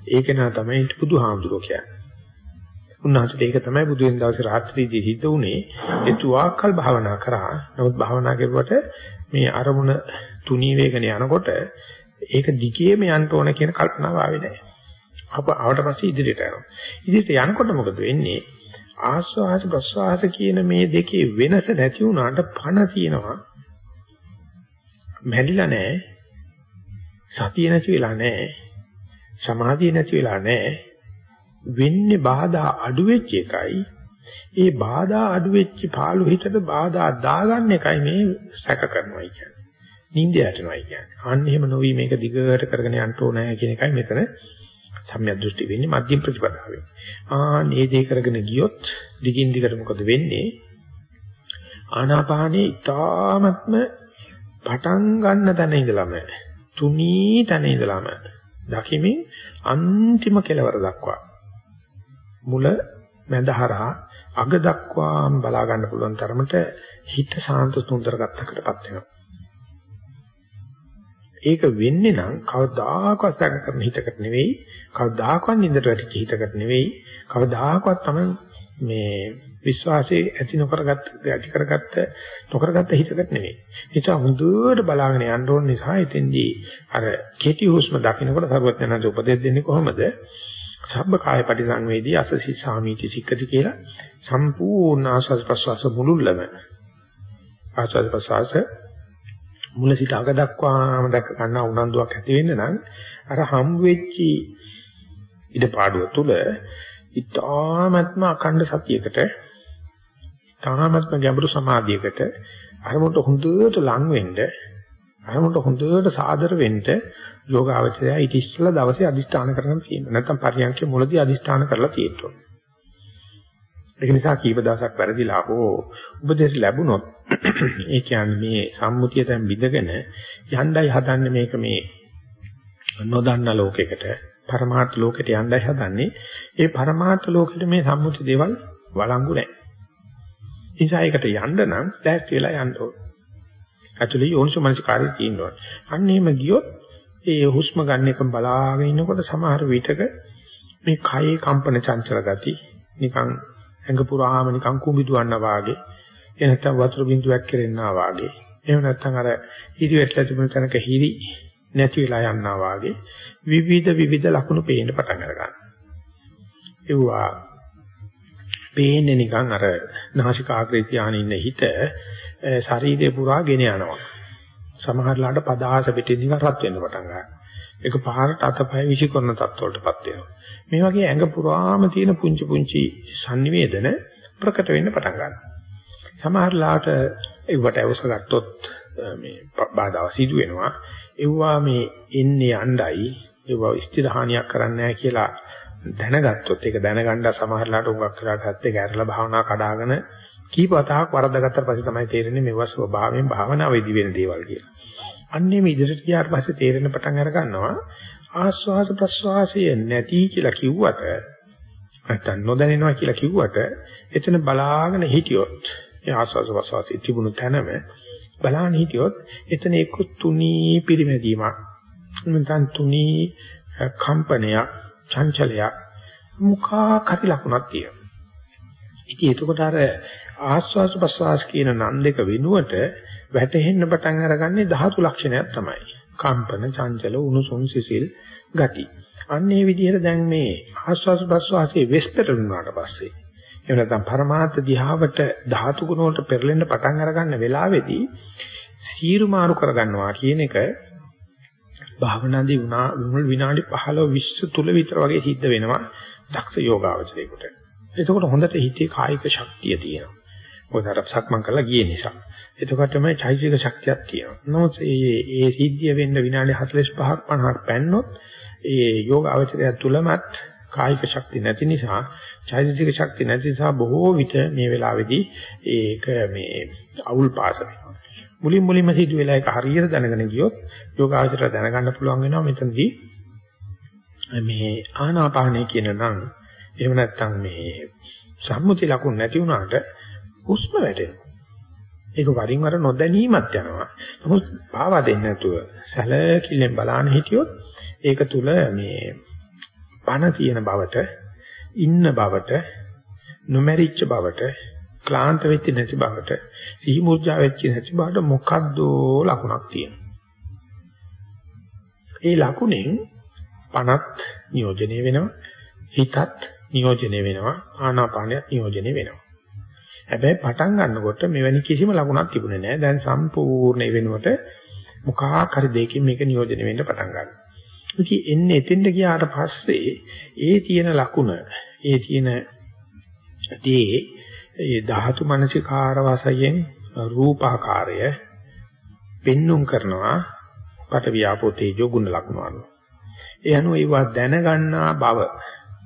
S1: ඒක නා තමයි බුදුහාමුදුරුවෝ කියන්නේ. උන්වහන්සේට ඒක තමයි බුදු වෙන දවසේ රාත්‍රියේදී හිත උනේ. ඒ තුවාකල් භාවනා කරා. නමුත් භාවනා කරුවට මේ අරමුණ තුනී වේගන යනකොට ඒක දිගේම යන්න ඕන කියන කල්පනාව ආවේ නැහැ. අප ආවට පස්සේ ඉදිරියට යනවා. ඉදිරියට යනකොට මොකද වෙන්නේ? ආස්වාස ප්‍රස්වාස කියන මේ දෙකේ වෙනස නැති වුණාට පණ තියෙනවා. මැරිලා නැහැ. සතිය නැති වෙලා නැහැ. සමාධිය නැති වෙලා නැහැ. වෙන්නේ බාධා අඩු වෙච්ච එකයි. ඒ බාධා අඩු වෙච්ච පාළු හිතට බාධා දාගන්න එකයි මේ සැක කරනවා කියන්නේ. නිින්ද යටනවා කියන්නේ. අන්න එහෙම නොවි මේක දිගට කරගෙන යන්න ඕනේ කියන එකයි මෙතන සම්‍යක් දෘෂ්ටි වෙන්නේ මධ්‍යම ප්‍රතිපදාවේ. ආ මේ දේ කරගෙන ගියොත් දිගින් දිගට මොකද වෙන්නේ? ආනාපානේ ඊ타ත්ම පටන් ගන්න තැන ඉඳලම තුනී තැන ඉඳලම දකිමින් අන්තිම කෙලවර දක්වා මුල මැදහරහා අග දක්වාම බලා ගන්න පුළුවන් තරමට හිත සාන්ත සුන්දර ගත්තකටපත් වෙනවා. ඒක වෙන්නේ නම් කවදාකවත් සැක කරන හිතකට නෙවෙයි කවදාකවත් නින්දට වැටිච්ච හිතකට නෙවෙයි කවදාකවත් තමයි මේ විශ්වාසයේ ඇති නොකරගත්ත ඇති කරගත්ත නොකරගත්ත හිතකට නෙවෙයි. හිත හොඳට බලාගෙන යන්න ඕන නිසා එතෙන්දී අර කෙටි හුස්ම දකින්නකොට සරුවත් යනද උපදෙස් දෙන්නේ කොහොමද? සබ්බ කාය පරිසංවේදී අසසි සාමීති සික්කති කියලා සම්පූර්ණ ආස්වාද ප්‍රසවාස මුළුල්ලම ආස්වාද ප්‍රසවාස මුල සිට අග දක්වාම දැක ගන්න උනන්දුවක් ඇති වෙන්න නම් අර හම් වෙච්චි ඉඩපාඩුව තුල ඊ타ත්ම අඛණ්ඩ සතියකට ඊ타ත්ම ගැඹුරු සමාධියකට අරමුණට හොඳට ලං වෙන්න අරමුණට හොඳට සාදර වෙන්න යෝගාවචරය ඊට ඉස්සෙල්ලා දවසේ අදිස්ථාන කරගෙන තියෙනවා. නැත්නම් පරියන්කේ මුලදී අදිස්ථාන කරලා තියෙනවා. ඒක නිසා කීප දවසක් වැරදිලා හෝ උපදේශ ලැබුණොත් ඒ කියන්නේ මේ සම්මුතිය දැන් බිඳගෙන යණ්ඩයි හදන්නේ මේක මේ නොදන්න ලෝකයකට පරමාර්ථ ලෝකෙට යණ්ඩයි හදන්නේ ඒ පරමාර්ථ ලෝකෙට මේ සම්මුති දේවල් වළංගු නැහැ. නිසා ඒකට යන්න නම් දැස් වෙලා යන්න ඕන. ඇතුලේ යෝනිසමනසිකාරය තියෙනවා. අන්න එහෙම ගියොත් ඒ හුස්ම ගන්න එක බලාගෙන ඉන්නකොට සමහර විටක මේ කයේ කම්පන චංචල ගති නිකන් ඇඟ පුරාම නිකන් කුඹි දුවන්නා වාගේ එහෙ නැත්නම් වතුර බින්දුවක් කෙරෙන්නා වාගේ. එහෙම නැත්නම් අර හිරි වැටලා තිබුණ තැනක හිරි නැති වෙලා යනවා වාගේ විවිධ විවිධ ලක්ෂණ පේන්න පටන් ගන්නවා ඒවා පේන්නේ නිකන් අර නාසිකාග්‍රේ තියාගෙන ඉන්න හිත ශරීරය පුරා ගෙන යනවා. සමහරලාට පදාස පිටින් නිකන් රත් වෙන්න පටන් ගන්නවා. ඒක පාරට අතපය විසිකරන තත්ත්වවලටපත් වෙනවා මේ වගේ ඇඟ පුරාම තියෙන පුංචි පුංචි sannivedana ප්‍රකට වෙන්න පටන් ගන්නවා. සමහරලාට ඒවට අවශ්‍ය ගත්තොත් මේ බාධා සිදු වෙනවා. ඒවා මේ එන්නේ යණ්ඩයි ඒවා ස්ථිරහානියක් කරන්නේ නැහැ කියලා දැනගත්තොත් ඒක දැනගන්න සමහරලාට උඟක් කරාට ඇත්තේ ගැරලා භාවනා කඩාගෙන කීප වතාවක් වරද්දාගත්තට පස්සේ තමයි තේරෙන්නේ මේවා ස්වභාවයෙන් භාවනාවේදී වෙන දේවල් කියලා. අන්නේ මේ ඉදිරියට ගියාට පස්සේ තේරෙන පටන් අර ගන්නවා ආස්වාස ප්‍රස්වාසය නැති කියලා කිව්වට නැත්තම් නොදැනෙනවා කියලා කිව්වට එතන බලාගෙන හිටියොත් ඒ ආස්වාස ප්‍රස්වාසයේ තිබුණු තැනම බලාගෙන හිටියොත් එතන එක්ක තුනී පිරිමැදීමක් නැත්නම් තුනී කම්පනයක් චංචලයක් මුඛා කටි ලකුණක් තියෙනවා. ඉතින් එතකොට අර ආස්වාස ප්‍රස්වාස කියන නන් දෙක වෙනුවට වැටෙන්න පටන් අරගන්නේ ධාතු ලක්ෂණයක් තමයි. කම්පන, චංචල, උණුසුම්, සිසිල් ගති. අන්න ඒ විදිහට දැන් මේ ආස්වාස් ප්‍රස්වාසයේ වෙස්පෙට වුණාට පස්සේ එහෙම නැත්නම් පරමාර්ථ දිහාවට ධාතු ගුණ වලට පෙරලෙන්න පටන් අරගන්න වෙලාවේදී සීරු මාරු කරගන්නවා කියන එක භාවනාදී වුණා විනාඩි 15 20 තුල විතර වගේ සිද්ධ වෙනවා දක්ෂ යෝගාවචරයකට. එතකොට හොඳට හිතේ කායික ශක්තිය තියෙනවා. මොකද අර සක්මන් කරලා ගියේ නිසා. එතකොටම චෛතසික ශක්තියක් තියෙනවා. නමුත් මේ මේ සිද්ධිය වෙන්න විනාඩි 45ක් 50ක් පැන්නොත් ඒ යෝගාවචරය තුලමත් කායික ශක්තිය නැති නිසා චෛතසික ශක්තිය නැති නිසා බොහෝ විට මේ වෙලාවේදී ඒක මේ අවුල් පාස වෙනවා. මුලින් මුලින්ම සිදු වෙලා ඒක හරියට දැනගෙන ගියොත් යෝගාචරය දැනගන්න පුළුවන් වෙනවා මෙතනදී මේ ආනාපානය කියන නම් එහෙම නැත්නම් මේ සම්මුති ලකුණු නැති වුණාට හුස්ම වැටෙනවා. ඒක වරින් වර නොදැනීමක් යනවා. නමුත් පාවා දෙන්නේ නැතුව සැලකිල්ලෙන් බලන්න හිටියොත් ඒක තුල මේ පණ තියෙන බවට ඉන්න බවට නොමැරිච්ච බවට ක්ලාන්ත වෙච්ච නැති බවට සිහි මුර්ජා වෙච්ච නැති බවට මොකද්ද ලකුණක් තියෙනවා. ඒ ලකුණෙන් පණත් නියෝජනය වෙනවා හිතත් නියෝජනය වෙනවා ආනාපානයත් නියෝජනය වෙනවා. හැබැයි පටන් ගන්නකොට මෙවැනි කිසිම ලකුණක් තිබුණේ නැහැ. දැන් සම්පූර්ණ වෙනුවට මොකක් හරි දෙයකින් මේක නියෝජනය වෙන්න පටන් ගන්නවා. ඉතින් එන්නේ එතෙන්ට ගියාට පස්සේ ඒ තියෙන ලකුණ ඒ තියෙන දේ ඒ ධාතු මනසිකාර වශයෙන් රූපාකාරය පෙන්눔 කරනවා පට වියාපෝ තේජෝ ගුණ ලක්ෂණ අනුව. ඒ අනුව ඒවා දැනගන්නා බව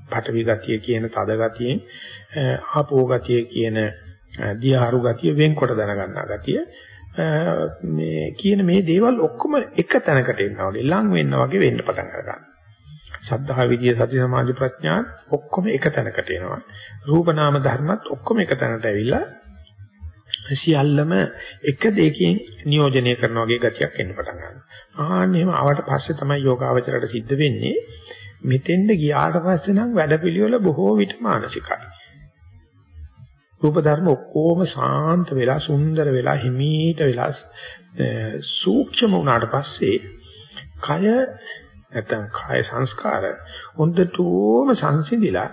S1: පටවි ගතිය කියන තද ගතියෙන් ආපෝ ගතිය කියන දියාරු ගතිය වෙන්කොට දැනගන්නා ගතිය මේ කියන මේ දේවල් ඔක්කොම එක තැනකට එනවා වගේ ලං වෙන්න වගේ වෙන්න පටන් ගන්නවා. සද්ධා විදිය සති සමාධි ප්‍රඥා ඔක්කොම එක තැනකට එනවා. රූප නාම ධර්මත් ඔක්කොම එක තැනට ඇවිල්ලා සියල්ලම එක දෙකකින් නියෝජනය කරන වගේ ගතියක් එන්න පටන් ගන්නවා. ආන්න එහෙම ආවට පස්සේ තමයි යෝගාවචරයට සිද්ධ වෙන්නේ මෙතෙන්ද ගියාට පස්සේ නම් වැඩපිළිවෙල බොහෝ විට මානසිකයි. රූප ධර්ම ඔක්කොම සාන්ත වෙලා සුන්දර වෙලා හිමීට වෙලා සූක්ෂම වුණාට පස්සේ කය නැත්නම් කාය සංස්කාර හොඳටම සංසිඳිලා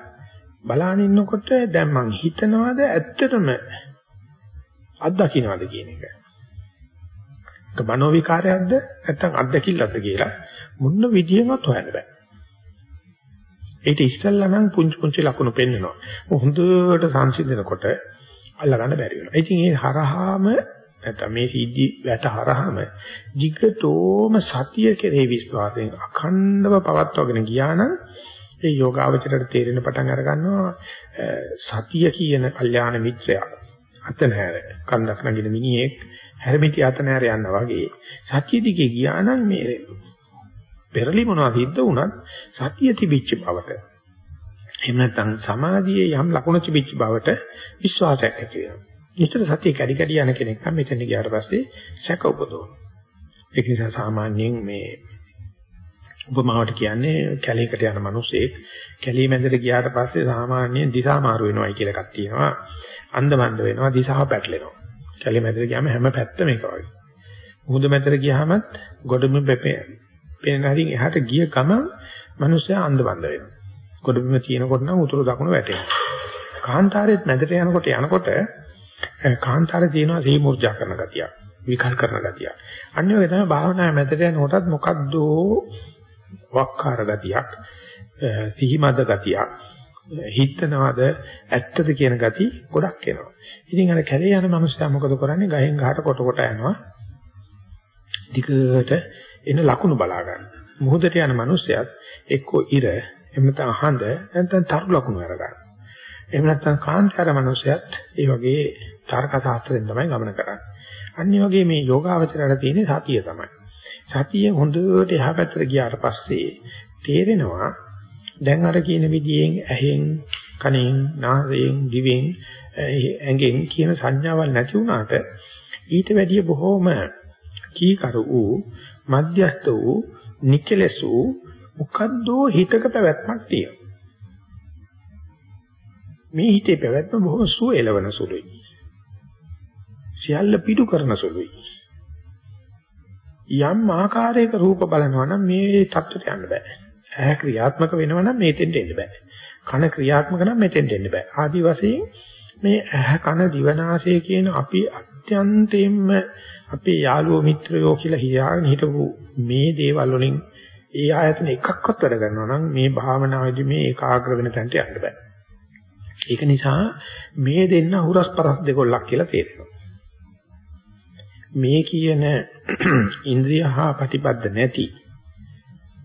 S1: බලාන ඉන්නකොට දැන් මං හිතනවාද ඇත්තටම අත්දකින්නවද කියන එක. ඒක මනෝ විකාරයක්ද නැත්නම් අත්දකිල්ලක්ද කියලා මොන විදියෙන්වත් හොයන්න බෑ. ඒක ඉස්සල්ලා නම් පුංචි පුංචි ලකුණු පෙන්නනවා. හොඳට සංසිඳනකොට අල්ලගන්න බැරි වෙනවා. ඉතින් ඒ හරහාම නැත්නම් මේ සිද්ධි වැට හරහාම jigatoම සතිය කෙරෙහි විශ්වාසයෙන් අඛණ්ඩව පවත්වාගෙන ගියා නම් ඒ යෝගාවචරයට තේරෙන පටන් අර ගන්නවා සතිය කියන කල්යාණ මිත්‍රයා අතනහැර කන්දක් නගින මිනිහෙක් හැරමිටි අතනහැර යනවා වගේ සතිය දිගේ ගියා නම් මේ පෙරලි මොනවා සිද්ධ වුණත් සතිය තිබිච්ච බවට එහෙම නැත්නම් සමාධියේ යම් ලකුණු තිබිච්ච බවට විශ්වාසයක් ඇති වෙනවා නිතර සතිය කැඩි කැඩි යන කෙනෙක් නම් මෙතන ගියාට පස්සේ සැක උපදවනවා. ඒක නිසා සාමාන්‍යයෙන් මේ උපමාවට කියන්නේ කැලේකට යන මිනිසෙක් කැලේ මැදට ගියාට පස්සේ සාමාන්‍යයෙන් දිශා මාරු වෙනවායි කියලා එකක් තියෙනවා. අන්දමන්ද වෙනවා දිශාව පැටලෙනවා. කැලේ මැදට ගියාම හැම පැත්තම එක වගේ. මුහුද මැදට ගියාමත් ගොඩම පෙපේ පේන හරින් එහාට ගිය ගමන් මිනිස්සයා අන්දමන්ද වෙනවා. ගොඩබිම තියෙනකොට නම් උතුරු දකුණ වැටෙනවා. කාන්තාරයේත් මැදට යනකොට යනකොට කාන්තාරේ තියෙනවා සීමුර්ජා කරන ගතිය. විකල් කරන ගතිය. අනිත් ඔය තමයි භාවනාවේ මැදට යනකොටත් මොකද්ද වක්කාර ගතියක්, සිහිමද ගතියක්, හිතනවාද ඇත්තද කියන ගති ගොඩක් එනවා. ඉතින් අර කැලේ යන මිනිස්සයා මොකද කරන්නේ? ගහෙන් ගහට කොට කොට යනවා. දිගට එන ලකුණු බලා ගන්න. මුහුදට යන මිනිස්සයාත් එක්කෝ ඉර, එහෙම නැත්නම් අහඳ, නැත්නම් තරු ලකුණු අරගන්න. එහෙම නැත්නම් කාන්තාර මිනිස්සයත් ඒ වගේ තර්ක ශාස්ත්‍රයෙන් තමයි ගමන කරන්නේ. අනිත් වගේ මේ යෝගාවචරයට තියෙන සතිය තමයි. සතිය හොඳට එහා පැත්තට ගියාට පස්සේ තේරෙනවා දැන් අර කියන විදියෙන් ඇහෙන් කනෙන් නාසයෙන් දිවෙන් ඇඟෙන් කියන සංඥාවල් නැති වුණාට ඊට වැඩිය බොහෝම කීකරු වූ මධ්‍යස්ත වූ නිකලස් වූ මොකද්දෝ හිතක පැවැත්මක් තියෙනවා. මේ හිතේ පැවැත්ම බොහොම සුව එළවන සුළුයි. සියල්ල පිටු කරන සුළුයි. යම් ආකාරයක රූප බලනවා නම් මේ தත්ත්වයට යන්න බෑ. ඇහැ ක්‍රියාත්මක වෙනවා නම් මේතෙන්ට එන්න බෑ. කන ක්‍රියාත්මක නම් මෙතෙන්ට එන්න බෑ. ආදි වශයෙන් මේ ඇහැ කන දිවනාසය කියන අපි අත්‍යන්තයෙන්ම අපේ යාළුවෝ මිත්‍රයෝ කියලා හිතාගෙන හිටපු මේ දේවල් වලින් ඒ ආයතන එකක්වත් වැඩ කරනවා නම් මේ භාවනාවේදී මේ ඒකාග්‍ර වෙන තැනට යන්න බෑ. ඒක නිසා මේ දෙන්න හුරස් පරස් දෙකොල්ලක් කියලා තේරෙනවා. මේ කියන ඉන්ද්‍රිය හා ප්‍රතිපද නැති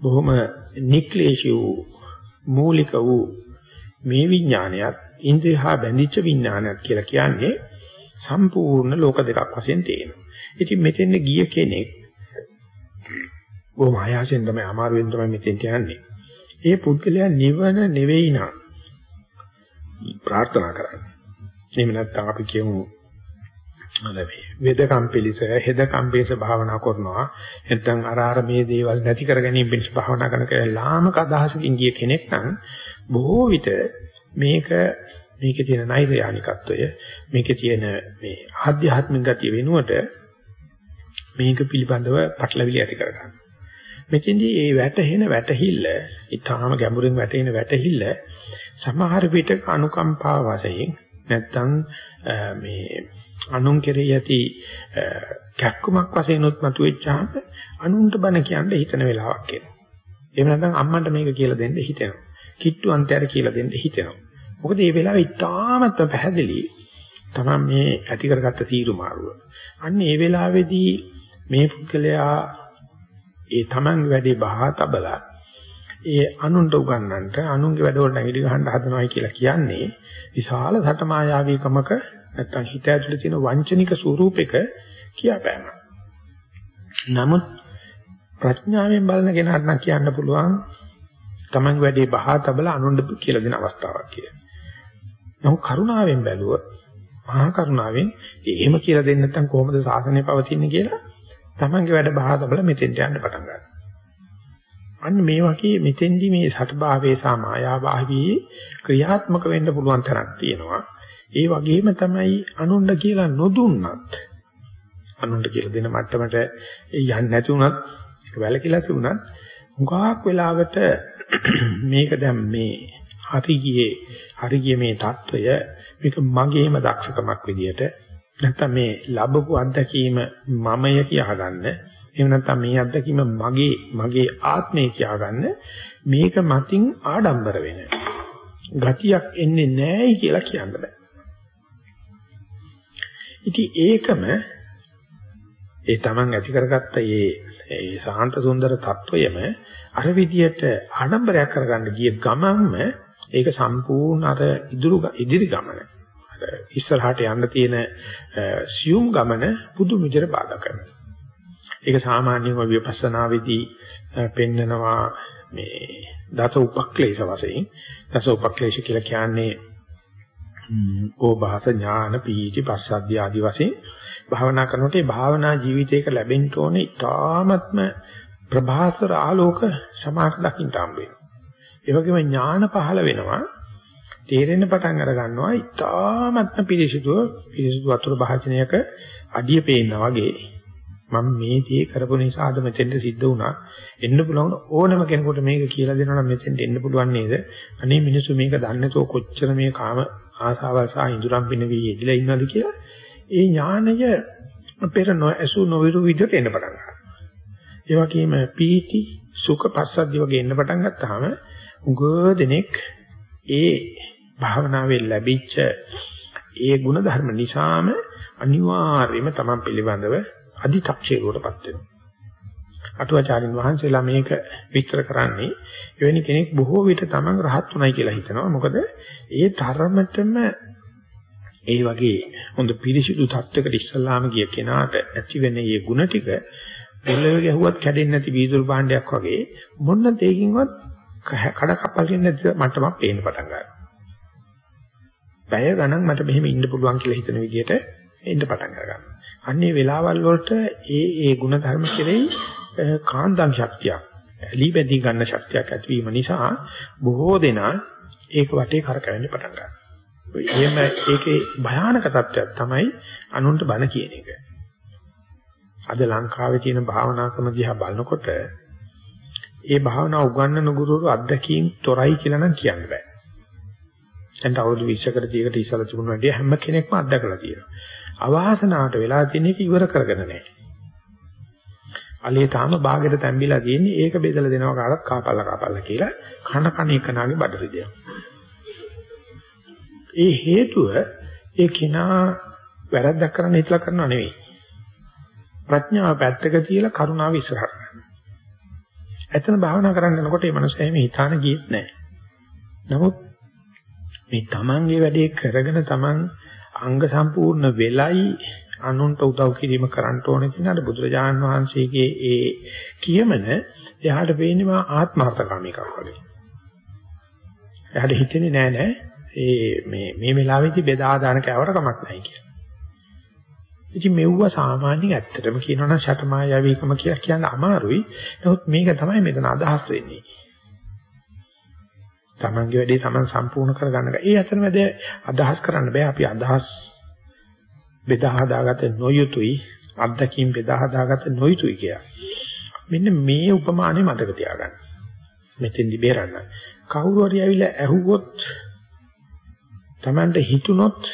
S1: බොහොම නික්ලේශී වූ මූලික වූ මේ විඥානයත් ඉන්ද්‍රිය හා බැඳිච්ච විඥානයක් කියලා කියන්නේ සම්පූර්ණ ලෝක දෙකක් වශයෙන් තියෙනවා. ඉතින් මෙතෙන් ගිය කෙනෙක් බොහොම ආයාසෙන් තමයි අමාරුවෙන් තමයි මෙතෙන්ට යන්නේ. ඒ පුද්ගලයා නිවන නෙවෙයි නා ප්‍රාර්ථනා කරන්නේ. එහෙම නැත්නම් අපි කියමු අලවේ වේදකම් පිළිස හෙදකම් පිළිස භාවනා කරනවා නැත්නම් අර අර මේ දේවල් නැති කර ගැනීම පිණිස භාවනා කරන කෙනා ලාමක අදහසකින් ගිය කෙනෙක් නම් බොහෝ විට මේක මේකේ තියෙන නෛර්යානිකත්වය මේකේ තියෙන මේ ආධ්‍යාත්මික ගතිය වෙනුවට මේක පිළිබඳව පටලවිලි ඇති කරගන්න. මෙතෙන්දී මේ වැටහෙන වැටහිල්ල, ඊටාම ගැඹුරින් වැටෙන වැටහිල්ල සමහර විට අනුකම්පාව වශයෙන් නැත්තම් මේ අනුන් කෙරෙහි ඇති කැක්කුමක් වශයෙන් උත්මතු වෙච්චාම අනුන්ට බන කියන්න හිතන වෙලාවක් එනවා. එහෙම නැත්නම් අම්මන්ට මේක කියලා දෙන්න හිතෙනවා. කිට්ටු අන්තයට කියලා දෙන්න හිතෙනවා. මොකද මේ වෙලාවේ ඉතාමත්ම පැහැදිලි තමයි මේ ඇති කරගත්ත තීරු මාරුව. අන්න ඒ වෙලාවේදී මේ පුද්ගලයා ඒ තමන්ගේ වැඩේ බහා තබලා ඒ අනුන්ට උගන්වන්නට අනුන්ගේ වැඩවලට නැගිලි ගහන්න හදනවයි කියලා කියන්නේ විශාල සතමායාවීකමක නැත්තම් හිත ඇතුලේ තියෙන වංචනික ස්වරූපයක කියාපෑමක්. නමුත් ප්‍රඥාවෙන් බලන කෙනාට නම් කියන්න පුළුවන් තමන්ගේ වැඩේ බහා තබලා අනුන්ට කියලා දෙන අවස්ථාවක් කියලා. නමුත් කරුණාවෙන් බැලුවොත් මහා කරුණාවෙන් එහෙම කියලා දෙන්න නැත්නම් කොහොමද සාසනය පවතින්නේ කියලා තමන්ගේ වැඩ බහා තබලා මෙතෙන්ට යන්න පටන් ගන්නවා. අන්න මේ වගේ මෙතෙන්දි මේ සතභාවයේ සමායාභාවී ක්‍රියාත්මක වෙන්න පුළුවන් තරක් තියෙනවා. ඒ වගේම තමයි අනුණ්ඩ කියලා නොදුන්නත් අනුණ්ඩ කියලා දෙන මට්ටමට යන්නේ නැති වුණත් ඒක වැලකිලා තිබුණත් මුගාක් වෙලාවට මේක දැන් මේ හරි ගියේ හරි ගියේ මේ தত্ত্বය මේක මගේම දක්ෂකමක් විදියට නැත්නම් මේ ලැබපු අත්දැකීම මමය කියාගන්න. එහෙම නැත්නම් මේ අත්දැකීම මගේ මගේ ආත්මය කියාගන්න. මේක මතින් ආඩම්බර වෙන. ගතියක් එන්නේ නැහැ කියලා කියන්න බෑ. ඉතින් ඒකම ඒ Taman ඇති කරගත්ත ඒ ඒ සාන්ත සුන්දර తত্ত্বයම අර විදියට ආඩම්බරයක් කරගන්න ගිය ගමන්ම ඒක සම්පූර්ණ අර ඉදිරි ගමන. ඉස්සරහට යන්න තියෙන සියුම් ගමන පුදුම විදිහට බාධා කරනවා. ඒක සාමාන්‍යම විපස්සනාවේදී පෙන්නනවා මේ දස උපක්ලේශ වශයෙන් දස උපක්ලේශ කියලා කියන්නේ ඕභාස ඥාන පීති පස්සද්ධිය ආදි වශයෙන් භාවනා කරනකොට ඒ භාවනා ජීවිතයක ලැබෙන්න ඕනේ ඊ타ත්ම ප්‍රභාසර ආලෝක සමාක දකින්න හම්බ වෙනවා. ඒ වගේම ඥාන පහළ වෙනවා තේරෙන්න පටන් අර ගන්නවා. ඉතාමත්ම පිරිසිදුව පිරිසිදු වතුර භාජනයක අඩිය පේනා වගේ. මම මේ දේ කරපු නිසා අද මෙතෙන්ට සිද්ධ වුණා. එන්න පුළුවන් ඕනම කෙනෙකුට මේක කියලා දෙනවා නම් මෙතෙන්ට එන්න පුළුවන් නේද? අනේ මිනිස්සු මේක දන්නේ නැතෝ කොච්චර මේ කාම ආසාවල් සහ ඉඳුරම් පිනවි යෙදලා ඉන්නවද කියලා? ඒ ඥානය පෙර නොඇසු නොවිරු විදිහට එන්න පටන් ගන්නවා. ඒ වගේම පීති සුඛ පස්සද්ධි වගේ එන්න පටන් ගත්තාම උග දෙනෙක් ඒ භාවනාවේ ලැබිච්ච ඒ ಗುಣ ධර්ම නිසාම අනිවාර්යයෙන්ම Taman පිළිබඳව අධි탁ෂේරුවටපත් වෙනවා. අටුවාචාරින් වහන්සේලා මේක විස්තර කරන්නේ එවැනි කෙනෙක් බොහෝ විට Taman රහත් උනායි කියලා හිතනවා. මොකද ඒ ධර්මතම ඒ වගේ හොඳ පිරිසිදු තත්ත්වයකට ඉස්සල්ලාම ගිය කෙනාට ඇති වෙන මේ ಗುಣ ටික පොළවේ ගැහුවත් කැඩෙන්නේ නැති වීදුරු භාණ්ඩයක් වගේ මොන්න තේකින්වත් කඩ කපලින් නැති මට්ටමක් පේන්න පටන් ගන්නවා. පැය ගණන් මට මෙහෙම ඉන්න පුළුවන් කියලා හිතන විදිහට එන්න පටන් ගන්නවා. අන්නේ වෙලාවල් වලට ඒ ඒ ಗುಣ ධර්ම කෙරෙහි කාන්දම් ශක්තියක්, ලීබැදී ගන්න ශක්තියක් ඇතිවීම නිසා බොහෝ දෙනා ඒක වටේ කරකැවෙන්න පටන් ගන්නවා. එහෙම ඒකේ භයානක තත්ත්වයක් තමයි අනුන්ට බන කියන එක. අද ලංකාවේ තියෙන භාවනා ක්‍රම දිහා බලනකොට ඒ භාවනා උගන්වන ගුරුවරු අත්දැකීම් තොරයි කියලා නම් කියන්න බෑ. දැන් අවුරුදු 20කට 30කට ඉස්සලා තිබුණ වැඩිය හැම කෙනෙක්ම අත්දකලා තියෙනවා. අවාසනාවට වෙලා තියෙන එක ඉවර කරගෙන නැහැ. අලේ තාම බාගෙට තැම්බිලා තියෙන්නේ ඒක බෙදලා දෙනවා කාටත් කාපල්ලා කාපල්ලා කියලා කන කන එකනාගේ බඩ රිදෙනවා. ඒ හේතුව ඒ කිනා වැරද්දක් කරන්න හිතලා කරනව නෙවෙයි. ප්‍රඥාව පැත්තක තියලා කරුණාව ඉස්සරහට ගන්න. එතන භාවනා කරන්න යනකොට මේ මනස එහෙම හිතාන ගියෙත් නැහැ. නමුත් මේ තමන්ගේ වැඩේ කරගෙන තමන් අංග සම්පූර්ණ වෙලයි අනුන්ට උදව් කිරීම කරන්න ඕනේ කියන අර බුදුරජාණන් වහන්සේගේ ඒ කියමන එයාට වෙන්නේ මා ආත්මార్థකාමීකක් වගේ. එයාට හිතෙන්නේ නෑ නෑ ඒ මේ මේ වෙලාවේදී බෙදා දාන කවර කමක් නැහැ කියලා. ඉතින් මෙව්ව සාමාන්‍යයෙන් ඇත්තටම කියනවා නම් ෂටමායාවීකම කියලා කියන්න අමාරුයි. නමුත් මේක තමයි මෙතන අදහස් වෙන්නේ. තමන්ගේ වැඩේ තමන් සම්පූර්ණ කරගන්න. ඒ අතරමැද අදහස් කරන්න බෑ. අපි අදහස් බෙදා හදාගත නොයුතුයි. අත්දැකීම් බෙදා හදාගත නොයුතුයි කියලා. මෙන්න මේ උපමානෙ මතක තියාගන්න. මෙතෙන්දි බේරන්න. කවුරු හරි ඇවිල්ලා ඇහුවොත් තමන්ට හිතුනොත්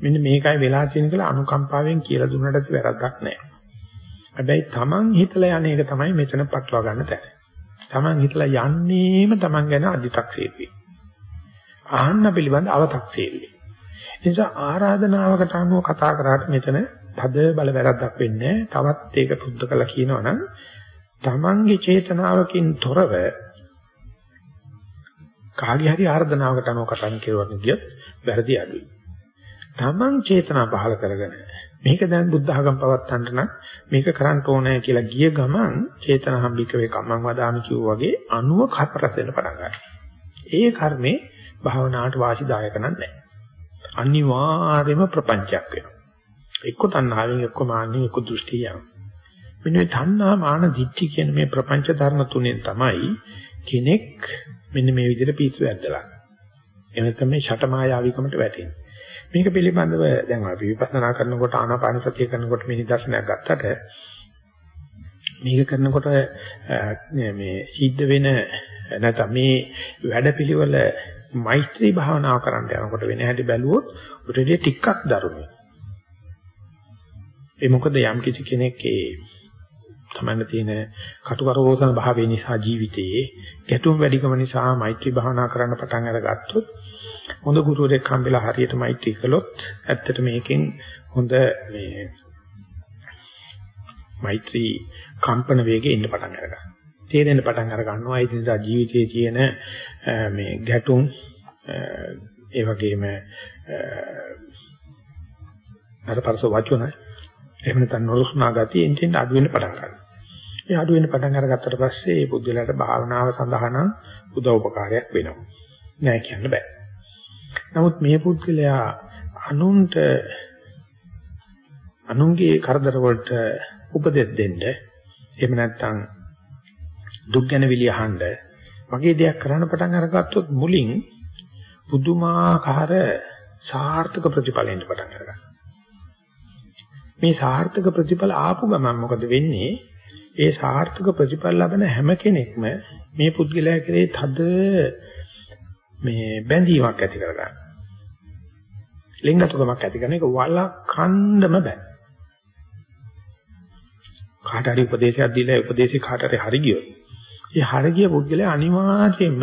S1: මෙන්න මේකයි වෙලා තියෙන කියලා අනුකම්පාවෙන් කියලා දුන්නට වැරද්දක් නැහැ. හැබැයි තමන් හිතලා යන එක තමයි මෙතන පටලවා ගන්න තැන. තමන් හිතලා යන්නේම තමන් ගැන අදි탁සීරුයි. ආහන්න පිළිබඳ අව탁සීරුයි. ඒ නිසා ආරාධනාවකට අනුව කතා කරාට මෙතන පද බල වැරද්දක් වෙන්නේ තවත් ඒක පුරුදු කළා කියනවනම් තමන්ගේ චේතනාවකින් තොරව කාගේ හරි ආර්දනාවකට අනුව කතා කරුවා කියොත් වැරදි අඩුයි. තමන් චේතනා පහල කරගෙන මේක දැන් බුද්ධ ආගම පවත්තන්න නම් මේක කරන්න ඕනේ කියලා ගිය ගමන් චේතන හම්බික වේ කම්මං වදාමි කිව්වා වගේ අනුව කපරස් වෙන්න පටන් ගන්නවා. ඒ කර්මේ භාවනාවට වාසිදායක නැහැ. අනිවාර්යයෙන්ම ප්‍රපංචයක් වෙනවා. එක්ක තණ්හාවෙන් එක්ක මාන්නෙන් එක්ක දෘෂ්ටියෙන්. මෙන්න මේ තණ්හා මාන දිට්ඨි කියන මේ ප්‍රපංච ධර්ම තුනෙන් තමයි කෙනෙක් මෙන්න මේ විදිහට පිස්සු ඇද්දලා. එහෙම තමයි ෂටමායාවිකමට වැටෙන්නේ. මේක පිළිබඳව දැන් අපි විපස්සනා කරනකොට ආනාපාන සතිය කරනකොට මේ නිදර්ශනයක් ගත්තට මේක කරනකොට මේ සිද්ධ වෙන නැත්නම් මේ වැඩපිළිවෙල මෛත්‍රී භාවනාව කරන්න යනකොට වෙන හැටි බැලුවොත් උටදී ටිකක් දරුණුයි. ඒ මොකද යම් කිසි කෙනෙක් ඒ තමන්න තියෙන කටුකරෝසන භාවය නිසා ජීවිතයේ ගැටුම් වැඩිකම නිසා මෛත්‍රී භාවනා කරන්න පටන් අරගත්තොත් හොඳ ගුරුවරයෙක් හම්බෙලා හරියට මෛත්‍රී කළොත් ඇත්තට මේකෙන් හොඳ මේ මෛත්‍රී කම්පන වේගෙ ඉන්න පටන් අරගන්නවා. තේරෙන්න පටන් අර ගන්නවා ඒ නිසා ජීවිතයේ තියෙන මේ ගැටුම් ඒ වගේම අර පරස වචන එහෙම නැත්නම් නොරුස්නා ගතිය එන්ටෙන් අඩු වෙන්න පටන් ගන්නවා. ඒ අඩු වෙන්න පටන් අරගත්තට පස්සේ මේ බුද්ධලට භාවනාව සඳහා නම් උදව් උපකාරයක් වෙනවා. නෑ කියන්න බෑ. නමුත් මේ පුද්ගලයා අනුන්ට අනුන්ගේ කරදර වලට උපදෙස් දෙන්න එහෙම නැත්නම් දුක් ගැන විලියහඬ වගේ දෙයක් කරන්න පටන් අරගත්තොත් මුලින් පුදුමාකාර සාර්ථක ප්‍රතිඵල එන්න පටන් ගන්නවා. මේ සාර්ථක ප්‍රතිඵල ආපු ගමන් මොකද වෙන්නේ? ඒ සාර්ථක ප්‍රතිඵල ලබන හැම කෙනෙක්ම මේ පුද්ගලයා කෙරේ තද මේ බැඳීමක් ඇති කරගන්න. ලිංගතුකමක් ඇති කරන එක වළක්වන්නම බෑ. කාට හරි උපදේශයක් දීලා උපදේශي කාට හරි හරි ගියොත් ඒ හරි ගිය පුද්ගලයා අනිවාර්යයෙන්ම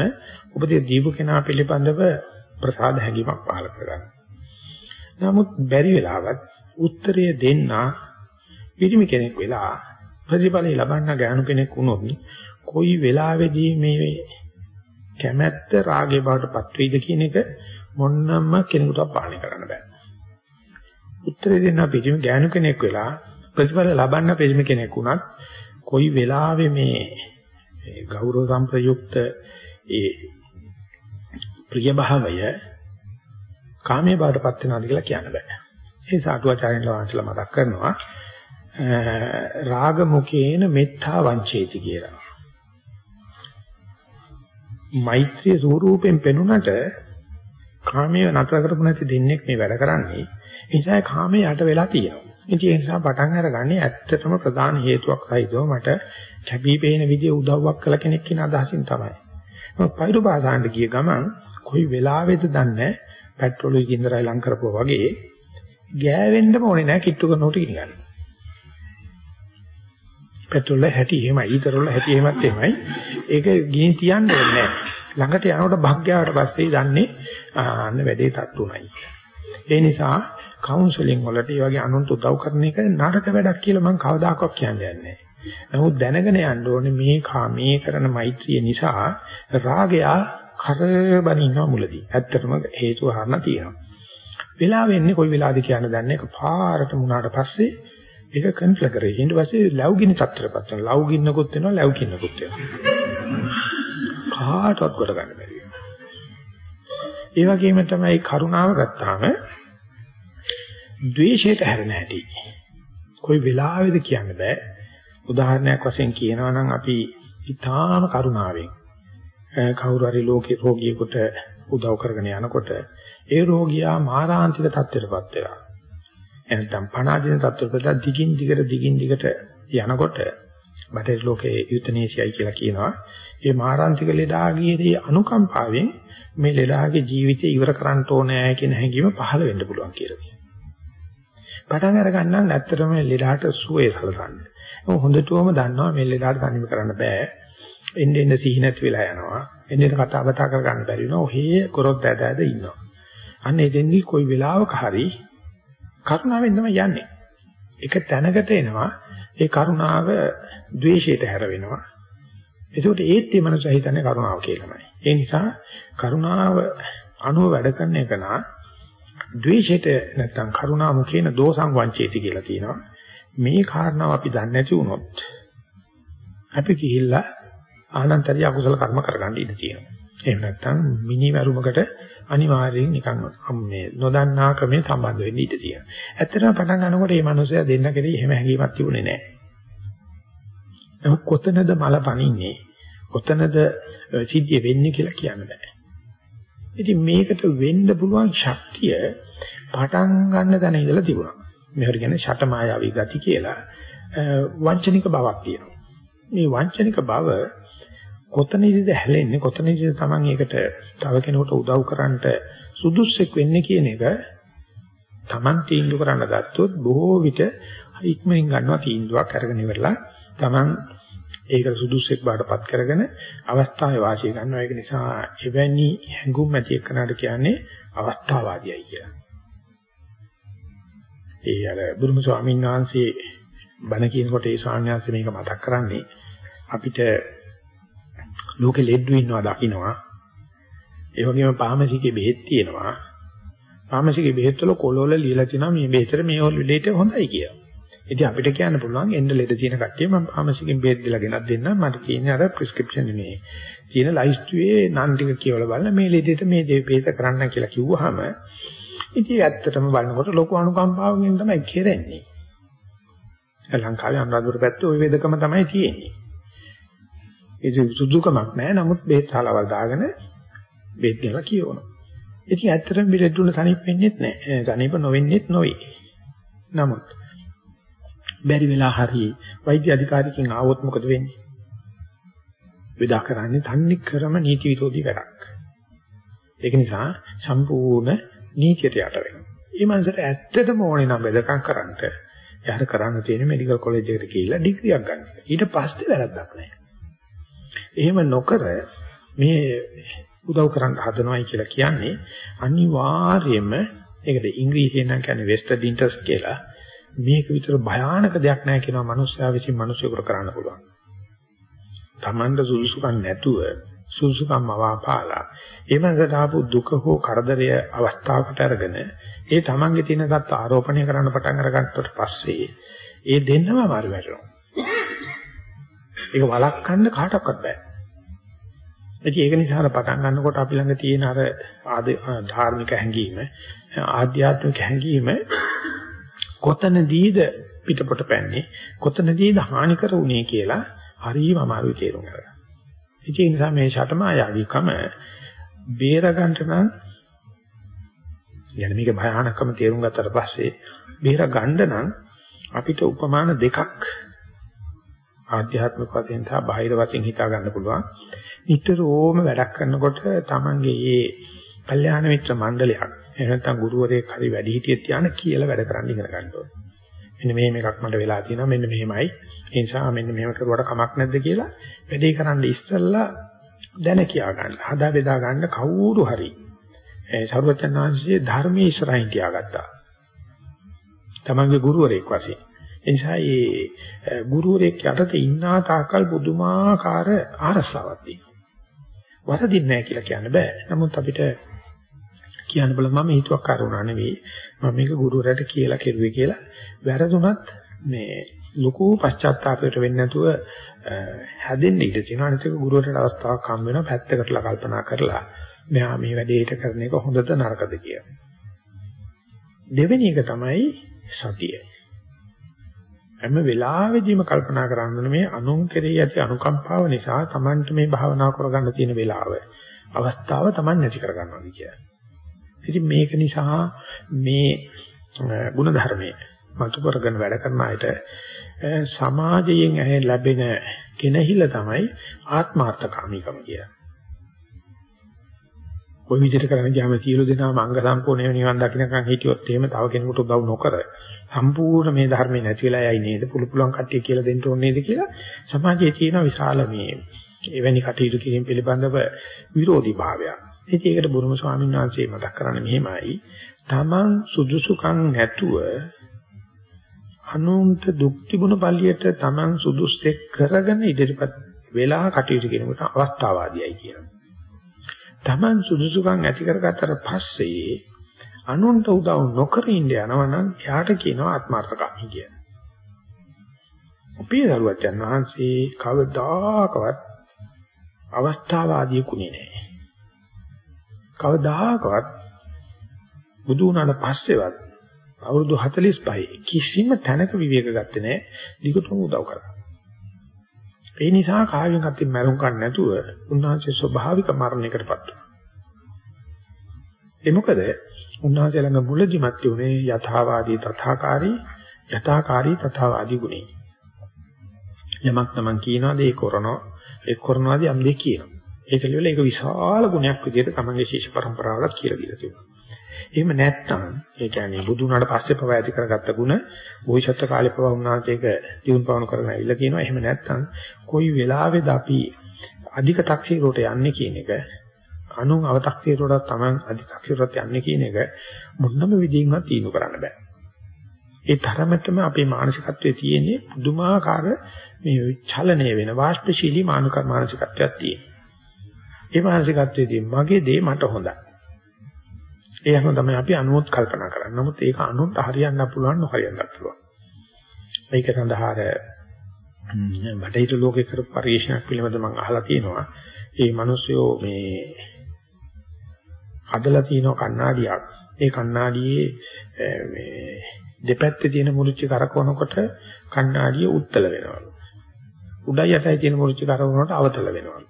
S1: උපදේශ දීපු කෙනා පිළිබඳව ප්‍රසාද හැඟීමක් පහළ කරගන්නවා. නමුත් බැරි වෙලාවත් උත්තරය දෙන්න පිරිමි කෙනෙක් වෙලා ප්‍රතිඵල ලබන්න ගෑනු කෙනෙක් වුණොත් කොයි වෙලාවෙදී මේ කැමැත්ත රාගේ බවට පත් වෙයිද කියන එක මොන්නම්ම කෙනෙකුට පාලනය කරන්න බෑ. උත්තරේ දෙන්න පිටිම ගෑනු කෙනෙක් වෙලා ප්‍රතිඵල ලබන්න පිළිම කෙනෙක් වුණත් කොයි වෙලාවෙ මේ ගෞරව සම්ප්‍රයුක්ත ඒ ප්‍රිය භාවය කාමයේ බාටපත් වෙනවාද කියලා කියන්න බෑ. ඒ සාටුවාචාර්යන් වහන්සේලා මතක් කරනවා රාග මුකේන මෙත්තා වංචේති කියලා. මෛත්‍රී ස්වරූපයෙන් පෙනුනට කාමයේ නතර කරපු නැති දෙන්නෙක් මේ වැඩ කරන්නේ. ඒ නිසා කාමයේ යට වෙලා තියෙනවා. ඉතින් ඒ නිසා පටන් අරගන්නේ ඇත්තටම ප්‍රධාන හේතුවක් සහිතව මට කැපී පෙනෙන විදිය උදව්වක් කළ කෙනෙක් කියන අදහසින් තමයි. මම පයිරු පාසාන්ට ගිය ගමන් කොයි වෙලාවෙද දන්නේ පෙට්‍රෝල් ගින්දරයි ලං කරපුවා වගේ ගෑවෙන්නම ඕනේ නැහැ කිට්ටු කරනකොට ඉන්න ගන්න. පෙට්‍රෝල් වල හැටි එහෙමයි, ඊතර වල හැටි එහෙමත් එහෙමයි. ඒක ගිනි තියන්න ඕනේ නැහැ. ළඟට යනකොට භාග්යාවට පස්සේ දන්නේ අන්න වැඩේ තත්තුණයි. ඒ නිසා කවුන්සලින් වලට මේ වගේ අනුන්ට උදව් කරන එක නරක වැඩක් කියලා මම කවදාකවත් කියන්නේ නැහැ. නමුත් දැනගෙන යන්න ඕනේ මේ කාමයේ කරන මෛත්‍රිය නිසා රාගයා කරබන ඉන්නවා මුලදී. ඇත්තටම හේතුව හරන තියෙනවා. වෙලාව වෙන්නේ කොයි වෙලාවද කියන්න දන්නේ එක පාරට මුණාට පස්සේ ඒක කන්ෆ්ලගර් වෙයි. ඊට පස්සේ ලව්ගිනි තත්ත්වයටපත් වෙනවා. ලව්ගින්නකුත් වෙනවා, ලව්ගින්නකුත් වෙනවා. කාටවත් කොට ගන්න බැරි වෙනවා. ඒ වගේම තමයි කරුණාව ගත්තාම ද්වේෂයට හැරෙන හැටි. කොයි වෙලාවෙද කියන්න බෑ. උදාහරණයක් වශයෙන් කියනවා නම් අපි ඊටාම කරුණාවෙන් කවුරු හරි ලෝකේ රෝගියෙකුට උදව් කරගෙන යනකොට ඒ රෝගියා මාරාන්තික තත්ත්වයටපත් වෙලා එනනම් පණාදින තත්ත්වයකට දිගින් දිගට දිගින් දිගට යනකොට බටේ ලෝකේ යුතනේසියයි කියලා කියනවා ඒ මාරාන්තික ලෙඩාගියේ අනුකම්පාවෙන් මේ ලෙඩාගේ ජීවිතය ඉවර කරන්න ඕනේ කියන හැඟීම පහළ වෙන්න පුළුවන් කියලා කියනවා. පටන් අර ගන්නම් ඇත්තටම ලෙඩාට සුවේ සලසන්න. ඒක හොඳටම දන්නවා මේ ලෙඩාට තනියම කරන්න බෑ. එන්න එන්න සිහි නැති වෙලා යනවා. එන්න එන්න කතා බතා කර ගන්න බැරි වෙනවා. ඔහේ කරොත් ඇද ඇද ඉන්නවා. අන්න එතෙන්දී කොයි වෙලාවක හරි කරුණාවෙන් තමයි යන්නේ. එක තැනකට එනවා ඒ කරුණාව ද්වේෂයට හැර වෙනවා. ඒකට ඒත් මේ මනස හිතන්නේ කරුණාව කියලාමයි. ඒ නිසා කරුණාව අනුව වැඩ කරන එක නා ද්වේෂයට නැත්තම් කරුණා මුඛේන දෝසං වංචේති කියලා තියෙනවා. මේ කාරණාව අපි දන්නේ නැති වුණොත් අපි ගිහිල්ලා ආනන්තරිය අකුසල කර්ම කරගන්න ඉඩ තියෙනවා. එහෙම නැත්තම් මිනි වැරුමකට අනිවාර්යෙන් නිකන් මේ නොදන්නා ක්‍රමේ සම්බන්ධ වෙන්න ඉඩ තියෙනවා. ඇත්තටම පටන් ගන්නකොට මේ මිනිස්සයා දෙන්න කෙරේ එහෙම හැඟීමක් තිබුණේ නැහැ. නමුත් කොතනද මල පනින්නේ? කොතනද සිද්ධිය වෙන්නේ කියලා කියන්න බෑ. ඉතින් මේකට වෙන්න පුළුවන් ශක්තිය පටන් ගන්න තැන ඉඳලා තිබුණා. මේකට කියන්නේ ෂටමායාවී ගති කියලා වංචනික බවක් තියෙනවා. මේ වංචනික බව කොතනදීද හැලෙන්නේ කොතනදීද Taman ඒකට තව කෙනෙකුට උදව් කරන්නට සුදුස්සෙක් වෙන්නේ කියන එක Taman තීන්දුව කරන්න ගත්තොත් බොහෝ විට ඉක්මනින් ගන්නවා තීන්දුවක් අරගෙන ඉවරලා Taman ඒකට සුදුස්සෙක් බාටපත් කරගෙන අවස්ථාවේ වාසිය ගන්නවා ඒක නිසා එවැනි හැඟුම් ඇති එක්කනට කියන්නේ අවස්ථාවාදියයි කියලා. ඒ අර බුදුම ස්වාමීන් වහන්සේ බණ කියනකොට ඒ ස්වාමීන් වහන්සේ මේක මතක් කරන්නේ අපිට ලෝකෙ ලෙඩ්ඩු ඉන්නවා දකින්නවා. ඒ වගේම පාමසිකේ බෙහෙත් තියෙනවා. පාමසිකේ බෙහෙත් වල කොළවල ලියලා තියෙනවා මේ බෙහෙතට මේ ලෙඩේට හොඳයි කියලා. ඉතින් අපිට කියන්න පුළුවන් එන්න ලෙඩ තියෙන කට්ටිය මම පාමසිකෙන් බෙහෙත් දීලා ගෙනත් දෙන්න මට තියෙන අර ප්‍රෙස්ක්‍රිප්ෂන් මේ තියෙන ලයිස්ට්ුවේ නම් ටික කියවලා බලන්න මේ ලෙඩේට මේ දේ බෙහෙත කරන්න කියලා කිව්වහම ඉතින් ඇත්තටම බලනකොට ලොකු අනුකම්පාවකින් තමයි කෙරෙන්නේ. ලංකාවේ අනුරාධපුර පැත්තේ ওই වෙදකම තමයි තියෙන්නේ. ඒක සුදුකමක් නෑ. නමුත් බෙහෙත් හලවල් දාගෙන බෙහෙත් ගලා කියවනවා. ඉතින් ඇත්තටම බෙහෙත්ුන තනිප් වෙන්නේත් නෑ. තනිප නොවෙන්නේත් නොවේ. නමුත් බැරි වෙලා හරි වෛද්‍ය අධිකාරියකින් ආවොත් මොකද වෙන්නේ? විදා කරන්නේ තන්නේ ක්‍රම නීති විරෝධී වැඩක්. ඒක නිසා සම්පූර්ණ නීතියට යට වෙනවා. මේ මනසට ඇත්තටම ඕනේ නම් වෙදකම් කරන්නට එයාට කරන්න තියෙන මෙඩිකල් කොලෙජ් එකට ගිහිල්ලා ඩිග්‍රියක් ගන්න. ඊට පස්සේ වැරද්දක් නැහැ. එහෙම නොකර මේ උදව් කරන්න හදනවයි කියලා කියන්නේ අනිවාර්යයෙන්ම ඒකට ඉංග්‍රීසියෙන් නම් කියන්නේ vested interest කියලා මේක විතර භයානක දෙයක් නැහැ කියනවා මිනිස්සයා විසින් මිනිස්සුන්ට කරන්න පුළුවන්. Tamanda සුසුකම් නැතුව සුසුකම් අවපාලා ඒ මනසට ආපු දුක හෝ කරදරය අවස්ථාවකට අරගෙන ඒ Tamange තියෙන தත් ආරෝපණය කරන්න පටන් අරගත්තට පස්සේ ඒ දෙන්නම මාරු වෙනවා. ඒක වළක්වන්න කාටවත් බෑ. ඉතින් ඒක නිසා පටන් ගන්නකොට අපි ළඟ තියෙන අර ධාර්මික හැඟීම ආධ්‍යාත්මික හැඟීම කොතනදීද පිටපොට පැන්නේ කොතනදීද හානි කරුනේ කියලා හරියම අමාරුයි තේරුම් ගන්න. ඉතින් ඒ නිසා මේ ෂටමායාවිකම බේර ගන්න නම් يعني මේක භයානකම තේරුම් ගත්තට පස්සේ බේර ගන්න නම් අපිට උපමාන දෙකක් ආධ්‍යාත්මික වශයෙන් සහ බාහිර වශයෙන් හිතා ගන්න පුළුවන්. නිතරම වැඩක් කරනකොට Tamange මේ කල්යාණ මිත්‍ර මණ්ඩලයක් එහෙම නැත්නම් ගුරුවරයෙක් හරි වැඩිහිටියෙක් තියාන කියලා වැඩ කරන්න ඉගෙන ගන්න ඕනේ. මෙන්න මෙහෙම එකක් මට වෙලා තියෙනවා මෙන්න මෙහෙමයි. ඒ නිසා මෙන්න මෙහෙම කරුවට කමක් නැද්ද කියලා වැඩේ කරන්න ඉස්සෙල්ලා දැන කියා ගන්න. හදා බෙදා ගන්න කවුරු හරි. ඒ සර්වචනාංශයේ ධර්මයේ ඉස්සරහින් තියාගත්තා. තමන්ගේ ගුරුවරයෙක් වශයෙන්. ඒ නිසා මේ ගුරුවරයෙක් යටතේ ඉන්නා තාකල් පුදුමාකාර ආරසාවක් තියෙනවා. වරදින්නේ නැහැ කියලා කියන්න බෑ. නමුත් අපිට කියන්න බල මම හිතුවක්කාර වුණා නෙවෙයි. මම මේක ගුරුවරයාට කියලා කෙරුවේ කියලා වැරදුනත් මේ ලොකු පශ්චාත්තාපයකට වෙන්නේ නැතුව හැදෙන්න ඉඩ තියෙනවා. අනිත් එක ගුරුවරයාට අවස්ථාවක් හම් වෙනවා පැත්තකටලා කල්පනා කරලා මෙහා මේ වැඩේට කරන එක හොඳද නරකද කියලා. දෙවෙනි එක තමයි සතිය. හැම වෙලාවෙදීම කල්පනා කරන්න මේ අනුන් කෙරෙහි ඇති අනුකම්පාව නිසා Tamanට මේ භාවනා කරගන්න තියෙන වෙලාව අවස්ථාව Taman නැති කරගන්නවා කියන්නේ. ඉතින් මේක නිසා මේ ගුණ ධර්මයේ මතු කරගෙන වැඩ කරන අයට සමාජයෙන් ලැබෙන කෙනහිල තමයි ආත්මාර්ථකාමීකම කියන්නේ. ওই විදිහට කරන්න ගියාම සියලු දෙනාම අංග සම්පූර්ණ නිවන් දකින්නකන් හිටියොත් එහෙම තව කෙනෙකුට උදව් නොකර සම්පූර්ණ මේ ධර්මේ නැති වෙලා යයි නේද පුළු පුළුවන් කට්ටිය කියලා දෙන්න ඕනේ නේද කියලා සමාජයේ තියෙන විශාල මේ එවැනි කටයුතු කිරීම පිළිබඳව විරෝධී භාවයක්. ඉතින් ඒකට බුරුම ස්වාමීන් වහන්සේ මතක් කරන්නේ මෙහෙමයි. Taman සුදුසුකම් නැතුව අනුන්ට දුක් තිබුණ පළියට Taman සුදුස්සෙක් කරගෙන ඉදිරිපත් වෙලා කටයුතු කිරීමට අවස්ථාවාදීයි කියනවා. Taman සුදුසුකම් ඇති කරගත්තට පස්සේ අනුන්ට උදව් නොකර ඉන්න යනවා නම් එයාට කියනවා ආත්මార్థකාමී කියලා. අපේ දරුවචන් වහන්සේ කවදාකවත් අවස්ථාවාදී කුණේ නැහැ. කවදාකවත් බුදු වුණාට පස්සේවත් අවුරුදු 45 කිසිම තැනක විවේක ගත්තේ නැහැ. දිගටම උදව් කරා. ඒ නිසා කායෙන් අතින් මරුම් ගන්න නැතුව උන්වහන්සේ ස්වභාවික මරණයකටපත් වුණා. ඒ මොකද උන්වහන්සේ ළඟ මුලදිමත් තිබුණේ යථාවාදී තථාකාරී යථාකාරී තථාවාදී ගුණේ. යමක් තමන් කියනවාද ඒ කරනවා ඒ කරනවාද යම් දෙයක් කියනවා. ඒක ලියලා ඒක විශාල ගුණයක් විදිහට තමන්ගේ ශිෂ්‍ය පරම්පරාවලත් කියලා දීලා තිබුණා. එහෙම නැත්නම් ඒ කියන්නේ බුදු වුණාට පස්සේ පව ඇති කරගත්ත ගුණ බෝසත්ත්ව කාලේ පව උන්වහන්සේක දියුණු පවණු කරගෙන ඇවිල්ලා කියනවා එහෙම නැත්නම් කොයි වෙලාවෙද අපි අධික taksiරෝට යන්නේ කියන එක අනුන් අව탁සිරෝට තමන් අධි탁සිරෝට යන්නේ කියන එක මොනම විදිහින්වත් තීනු කරන්න බෑ. ඒ තරමටම අපේ මානසිකත්වයේ තියෙන්නේ පුදුමාකාර මේ චලනය වෙන වාස්පශීලී මානසික මානසිකත්වයක් තියෙනවා. ඒ මානසිකත්වයේදී මගේ දේ මට හොඳයි. ඒ අනුව තමයි අපි අනුමුත් කල්පනා කරන්නේ. නමුත් ඒක අනුන්ට හරියන්න පුළුවන් නොහරියන්න පුළුවන්. මේක සඳහා බටහිර ලෝකේ කරපු පරිශ්‍රණයක් පිළිබඳව මම අහලා තියෙනවා. ඒ මිනිස්සුયો මේ හදලා තියෙන කණ්ණාඩියක්. ඒ කණ්ණාඩියේ මේ දෙපැත්තේ තියෙන මුරුච්ච කරකවනකොට කණ්ණාඩිය උත්තල වෙනවලු. උඩයි යටයි තියෙන මුරුච්ච කරකවනකොට අවතල වෙනවලු.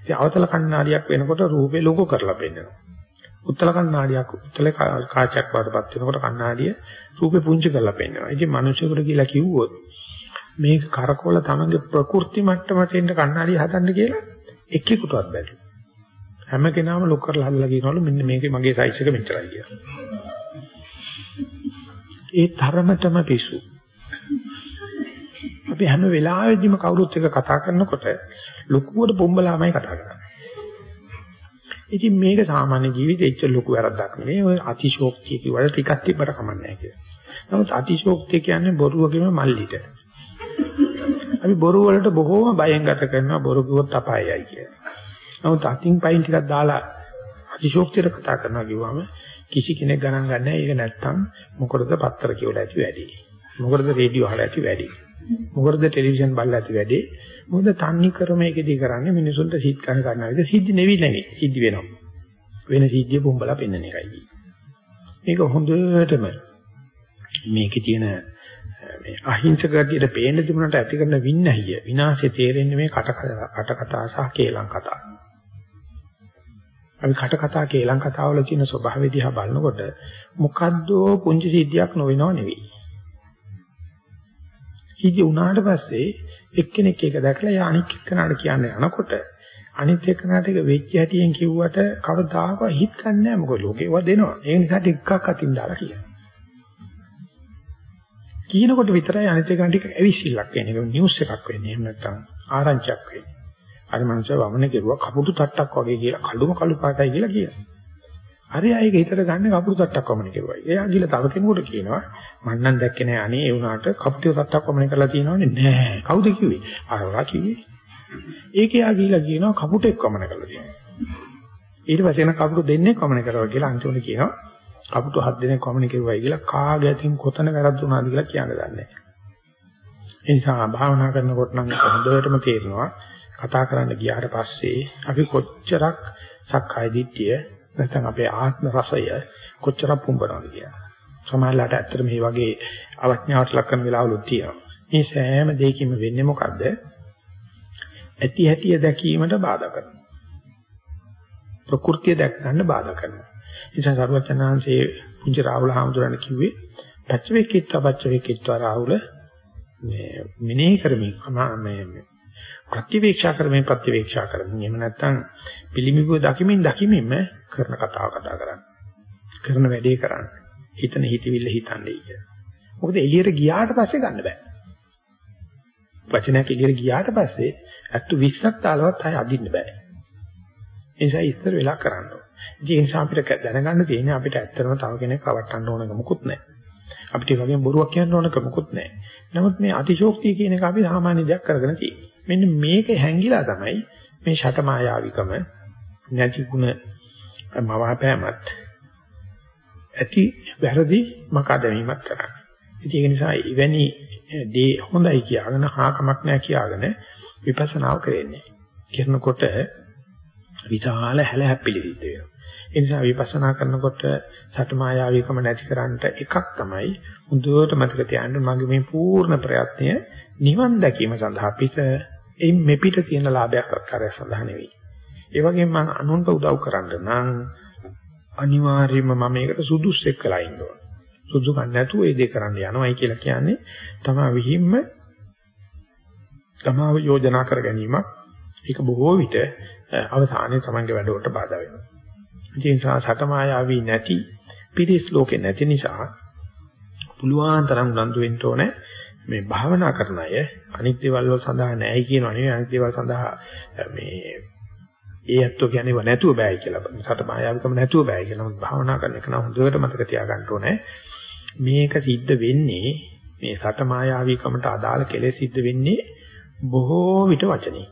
S1: ඉතින් අවතල කණ්ණාඩියක් වෙනකොට රූපේ ලොකු කරලා පෙන්නනවා. උත්තල කණ්ණාඩියක් උත්තල කාචයක් වඩපත් වෙනකොට කණ්ණාඩිය රූපේ පුංචි කරලා පෙන්නනවා. ඉතින් මිනිස්සුන්ට කියලා කිව්වොත් මේක කරකවල තමන්ගේ ප්‍රකෘති මට්ටමට එන්න කණ්ණාඩිය හදන්න කියලා එක්කෙකුටවත් බැරි. හැම කෙනාම ලොක් කරලා හදලා කියනවලු මෙන්න මේකේ මගේ සයිස් එක මෙච්චරයි කියලා. ඒ තරමටම පිසු. අපි හැම වෙලාවෙදිම කවුරුත් එක්ක කතා කරනකොට ලොකුවට පොම්බලාමයි කතා කරන්නේ. ඉතින් මේක සාමාන්‍ය ජීවිතේ එච්චර ලොකු වැරද්දක් නෙවෙයි. ඔය අතිශෝක්තිය කිව්වල ටිකක් තිබ්බට කමක් නැහැ කියලා. නමුත් අතිශෝක්තිය කියන්නේ බොරුවගේම මල්ලිට. අපි බොරු වලට බොහෝම බයෙන් ගත කරනවා බොරු කිව්වොත් අපායයි කියලා. නමුත් අතින් පයින් ටිකක් දාලා අතිශෝක්තියට කතා කරනවා කිව්වම කිසි කෙනෙක් ගණන් ගන්න නැහැ. ඒක නැත්තම් මොකටද පත්තර කියවලා ඇති වැඩි. මොකටද රේඩියෝ අහලා ඇති වැඩි. මොකටද ටෙලිවිෂන් බලලා ඇති වැඩි. මොකද තන්නේ ක්‍රම මේකෙදී කරන්නේ මිනිසුන්ට සිත් කන ගන්නවා. ඒක සිද්ධ නෙවෙයි නෙවෙයි. සිද්ධ වෙනවා. වෙන සිද්ධිය බොම්බලා පෙන්වන එකයි. මේක හොඳටම මේකේ තියෙන මේ අහිංසක ගතියට පේන්න තිබුණාට ඇති කරන වින්නහිය විනාශය තේරෙන්නේ මේ කට කට කතා සහ කේලම් කතා. අපි කට කතා කේලම් කතා වල තියෙන ස්වභාවය දිහා බලනකොට මොකද්ද පුංචි සිද්ධියක් නොවෙනව නෙවෙයි. සිද්ධි වුණාට පස්සේ එක්කෙනෙක් ඒක දැකලා යා අනික් එක්කනට කියන්නේ අනකොට අනිත් එක්කනට ඒක වෙච්ච හැටියෙන් කිව්වට කවදාකවත් හිත ගන්න නැහැ මොකද ලෝකේව දෙනවා. ඒ නිසා ටිකක් අතින් දාලා කියනවා. කියනකොට විතරයි අනිත් එක ටික ඇවිස්සිල්ලක් වෙන්නේ. ඒක නිවුස් එකක් වෙන්නේ. එහෙම නැත්නම් ආරංචියක් වෙන්නේ. අර මනුස්සය වමන කෙරුවා කපුටු තට්ටක් වගේ කියලා කළුම කළු පාටයි කියලා කියනවා. හරි අයගේ හිතට ගන්න කපුටු තට්ටක් වමන කෙරුවා. එයා ගිහලා තව කෙනෙකුට කියනවා මං නම් දැක්කේ නෑ අනේ ඒ වුණාට කපුටු තට්ටක් වමන කරලා තියෙනවනේ නෑ. කවුද කිව්වේ? අරවා කිව්වේ. ඒකේ යා ගිහලා කියනවා කපුටෙක් වමන කරලා තියෙනවා. ඊට පස්සේ එන කපුටු දෙන්නේ වමන කරවා කියලා අන්තිමට කියනවා කපුටු හත් දෙනෙක් වමන කෙරුවයි කියලා කාගේ අතින් කොතන වැරද්දුනාද කියලා කියන්න දන්නේ නෑ. ඒ නිසා භාවනා කරනකොට නම් හොඳටම තේරෙනවා කතා කරන්න ගියාට පස්සේ අපි කොච්චරක් සක්කාය දිට්ඨිය නැත්නම් අපේ ආත්ම රසය කොච්චරක් පුම්බනවද කියලා. සමහරවිට ඇත්තට මේ වගේ අවඥාවට ලක් කරන වෙලාවලුත් තියෙනවා. මේ සෑම දෙයකින්ම වෙන්නේ මොකද්ද? ඇති හැටිය දැකීමට බාධා කරනවා. ප්‍රകൃතිය දැක ගන්න බාධා කරනවා. ඉතින් සරුවචනාංශයේ පුංචි රාහුල හාමුදුරන් කිව්වේ පච්චවේකිත්ව පච්චවේකිත්ව රාහුල මේ මිනේ කරමින් මේ ප්‍රතිවේක්ෂා කරමින් ප්‍රතිවේක්ෂා කරමින් එහෙම නැත්නම් පිළිමිබුව දකිමින් දකිමින්ම කරන කතාව කතා කරන්නේ. කරන වැඩේ කරන්නේ. හිතන හිතවිල්ල හිතන්නේ කියලා. මොකද එළියට ගියාට පස්සේ ගන්න බෑ. වචනයක් එළියට ගියාට පස්සේ අත්තු 20ක් තාලවත් ආය අදින්න බෑ. ඒ නිසා ඉස්සර වෙලා කරන්න ඕනේ. ඒ නිසා අපිට දැනගන්න තියෙන්නේ අපිට ඇත්තටම තව කෙනෙක් රවට්ටන්න ඕනක මොකුත් නැහැ. අපිට ඒ වගේම බොරුවක් කියන්න ඕනක මොකුත් නැහැ. නමුත් මේ අතිශෝක්තිය කියන එක අපි සාමාන්‍ය දෙයක් කරගෙන තියෙන්නේ. මෙන්න මේක හැංගිලා තමයි මේ ෂටමායාවිකම නැති ಗುಣ මවාපෑමත් ඇති වැරදි මකදැමීමක් කරන්නේ. ඉතින් ඒක නිසා එවැනි දේ හොඳයි කියාගෙන හාකමක් නැහැ කියාගෙන විපස්සනාව කරන්නේ. කරනකොට විශාල හැලහැප්පිලි සිද්ධ වෙනවා. ඒ නිසා විපස්සනා කරනකොට සතමායාවිකම නැති කරන්නට එකක් තමයි හොඳට මතක තියාගන්න මගේ මේ පූර්ණ ප්‍රයත්නය නිවන් දැකීම සඳහා පිට එයින් මෙපිට තියෙන ලාභයක් සත්කාරය සඳහා නෙවෙයි. ඒ වගේම මම අනුන්ට උදව් කරන්න නම් අනිවාර්යයෙන්ම මම මේකට සුදුස්සෙක් වෙලා ඉන්න ඕන. සුදුසුකම් නැතුව ඒ දේ කරන්න යනවයි කියලා කියන්නේ තමා විහිම්ම තමාව යෝජනා කර ගැනීමක්. ඒක බොහෝ විට අවසානයේ තමන්ගේ වැඩවලට බාධා වෙනවා. ඒ නිසා සතමායාවී නැති පිරිස් ලෝකේ නැති නිසා පුළුවන් තරම් උනන්දු වෙන්න ඕනේ මේ භාවනා කරන අය අනිත් දේවල් වල සඳහා නැහැ කියනවා නෙවෙයි අනිත් දේවල් සඳහා මේ ඒ ඇත්තෝ කියන්නේ ව නැතුව බෑයි කියලා. සත මායාවිකම නැතුව බෑයි කියලා. නමුත් භාවනා කරන එක නම් හොඳට මතක තියාගන්න ඕනේ. මේක සිද්ධ වෙන්නේ මේ සත මායාවිකමට අදාළ කෙලෙස් සිද්ධ වෙන්නේ බොහෝ විට වචනේ.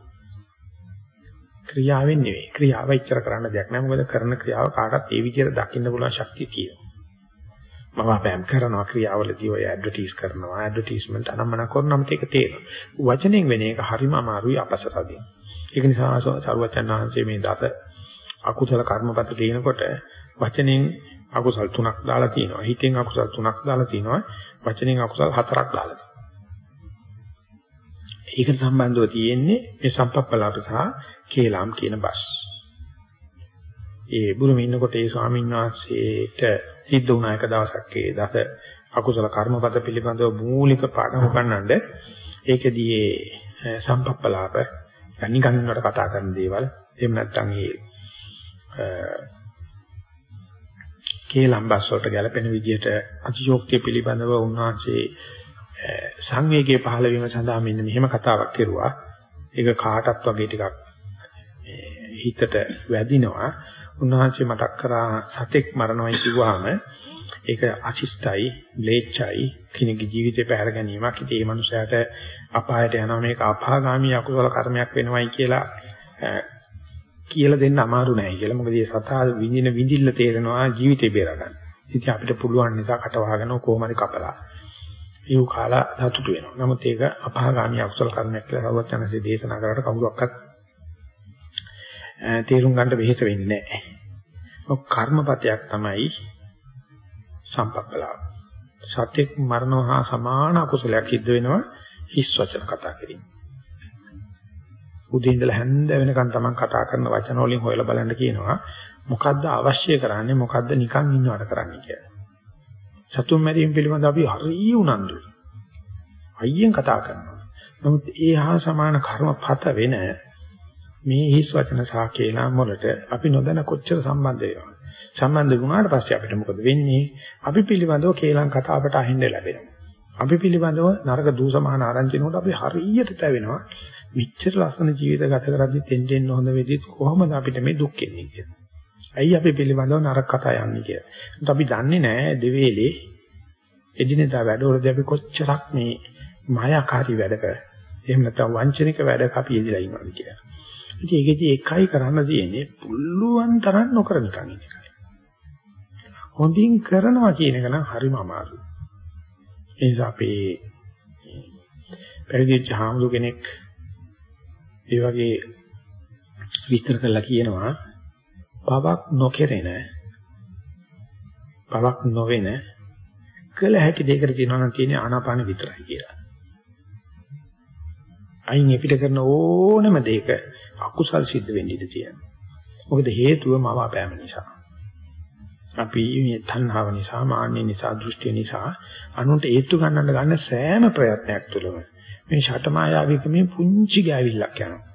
S1: ක්‍රියාවෙන් නෙවෙයි. ක්‍රියාව ඉච්චර කරන්න දෙයක් නෑ. මොකද කරන ක්‍රියාව කාටත් ඒ විදිහට දකින්න පුළුවන් ශක්තිය තියෙනවා. මම අපෑම් කරනවා ක්‍රියාවලදී ඔය ඇඩ්වර්ටයිස් කරනවා ඇඩ්වර්ටයිස්මන්ට් අනම්මන කරනම ඒක තේරෙනවා. වචනෙන් වෙන එක හරිම අමාරුයි අපසරදී ඒක නිසා සරුවචන් වහන්සේ මේ දස අකුසල කර්මපත තියෙනකොට වචනෙන් අකුසල් තුනක් දාලා තියෙනවා. හිතෙන් අකුසල් තුනක් දාලා තියෙනවා. වචනෙන් අකුසල් හතරක් දාලා තියෙනවා. ඒකට සම්බන්ධව තියෙන්නේ මේ සම්පප්පලාප සහ කේලම් කියන බස්. ඒ බුරුමේ ඉන්නකොට ඒ ස්වාමීන් වහන්සේට සිද්ධ වුණා එක දවසක් ඒ දස අකුසල කර්මපද පිළිබඳව මූලික පාඩම උගන්වන්න ඒකදී ඒ සම්පප්පලාප නිකන් වලට කතා කරන දේවල් එහෙම නැත්නම් ඒ කේලම්බස් වලට ගැලපෙන විදිහට අතිශෝක්තිය පිළිබඳව උන්වහන්සේ සංවේගයේ පහළ වීම සඳහා මෙන්න මෙහෙම කතාවක් කෙරුවා. ඒක කාටත් වගේ ටිකක් හිතට වැදිනවා. උන්වහන්සේ මතක් කරා සතෙක් මරණවයි කිව්වහම ඒක අචිෂ්ඨයි, ම්ලේච්ඡයි, කෙනෙකුගේ ජීවිතේ පැහැර ගැනීමක්. ඉතින් මේ මනුස්සයාට අපායට යනවා මේක අපාගාමී අකුසල කර්මයක් වෙනවයි කියලා කියලා දෙන්න අමාරු නෑ කියලා. මොකද මේ සතා විඳින විඳිල්ල තේරෙනවා ජීවිතේ බේරගන්න. ඉතින් අපිට පුළුවන් නිසා කට වහගෙන කොහොම හරි කපලා ඒව කාලා සතුටු වෙනවා. නමුත් ඒක අපාගාමී අකුසල කර්මයක් කියලා කවුරුත් යනසේ දේශනා කරලා කවුරක්වත් තේරුම් ගන්න වෙහෙස වෙන්නේ නැහැ. ඔක් කර්මපතයක් තමයි සම්පප්පලාව. සත්‍යක් මරණව හා සමාන අකුසලයක් සිද්ධ වෙනවා හිස් වචන කතා කිරීම. උදේ ඉඳලා හැන්ද වෙනකන් තමන් කතා කරන වචන වලින් හොයලා බලන්න කියනවා මොකද්ද අවශ්‍ය කරන්නේ මොකද්ද නිකන් ඉන්නවට කරන්නේ කියලා. සතුම් මැරීම පිළිබඳ අපි හරිය උනන්දුයි. අයියෙන් කතා කරනවා. නමුත් ඒ හා සමාන කර්මපත වෙන මේ හිස් වචන සහ කේලම් වලට අපි නොදැන කොච්චර සම්බන්ධ වෙනවද? සම්බන්ධ වුණාට පස්සේ අපිට මොකද වෙන්නේ? අපි පිළිබඳව කේලම් කතා අපට අහින්න ලැබෙනවා. අපි පිළිබඳව නරක දූෂමාන ආරංචිනකොට අපි හරියට තැවෙනවා. විච්චර ලස්සන ජීවිත ගත කරද්දි තෙන්දෙන්න හොඳ වෙදිත් කොහොමද අපිට මේ දුක් එන්නේ කියලා. ඇයි අපි පිළිබඳව නරක කතා යන්නේ කියලා. ඒත් අපි දන්නේ නැහැ දෙවේලේ එදිනෙදා වැඩවලදී අපි කොච්චරක් මේ මායාකාරී වැඩක එහෙම නැත්නම් වංචනික වැඩක අපි යෙදලා ඉන්නවද කියලා. ඉතින් ඒකෙදි එකයි කරන්න තියෙන්නේ පුළුවන් තරම් නොකර නිකන් ඉන්න එකයි. හොඳින් කරනවා කියන එක නම් හරිම අමාරුයි. ඒ නිසා අපේ පැවිදිච්ච හාමුදුර කෙනෙක් ඒ වගේ විස්තර කරලා කියනවා පවක් නොකෙරෙන පවක් නොවෙන කළ හැකි දෙයකට කියනවා නම් තියෙන්නේ ආනාපාන විතරයි කියලා. අයින් අපිට කරන ඕනම දෙයක අකුසල් සිද්ධ වෙන්න ඉඩ තියෙනවා. මොකද හේතුව මවාපෑම නිසා. අපි මේ තණ්හාව නිසා, මාන්නය නිසා, දෘෂ්ටිය නිසා අනුන්ට ඒත්තු ගන්නන්න ගන්න සෑම ප්‍රයත්නයක් තුළම මේ ෂටමායාවික මේ පුංචි ගෑවිල්ලක් යනවා.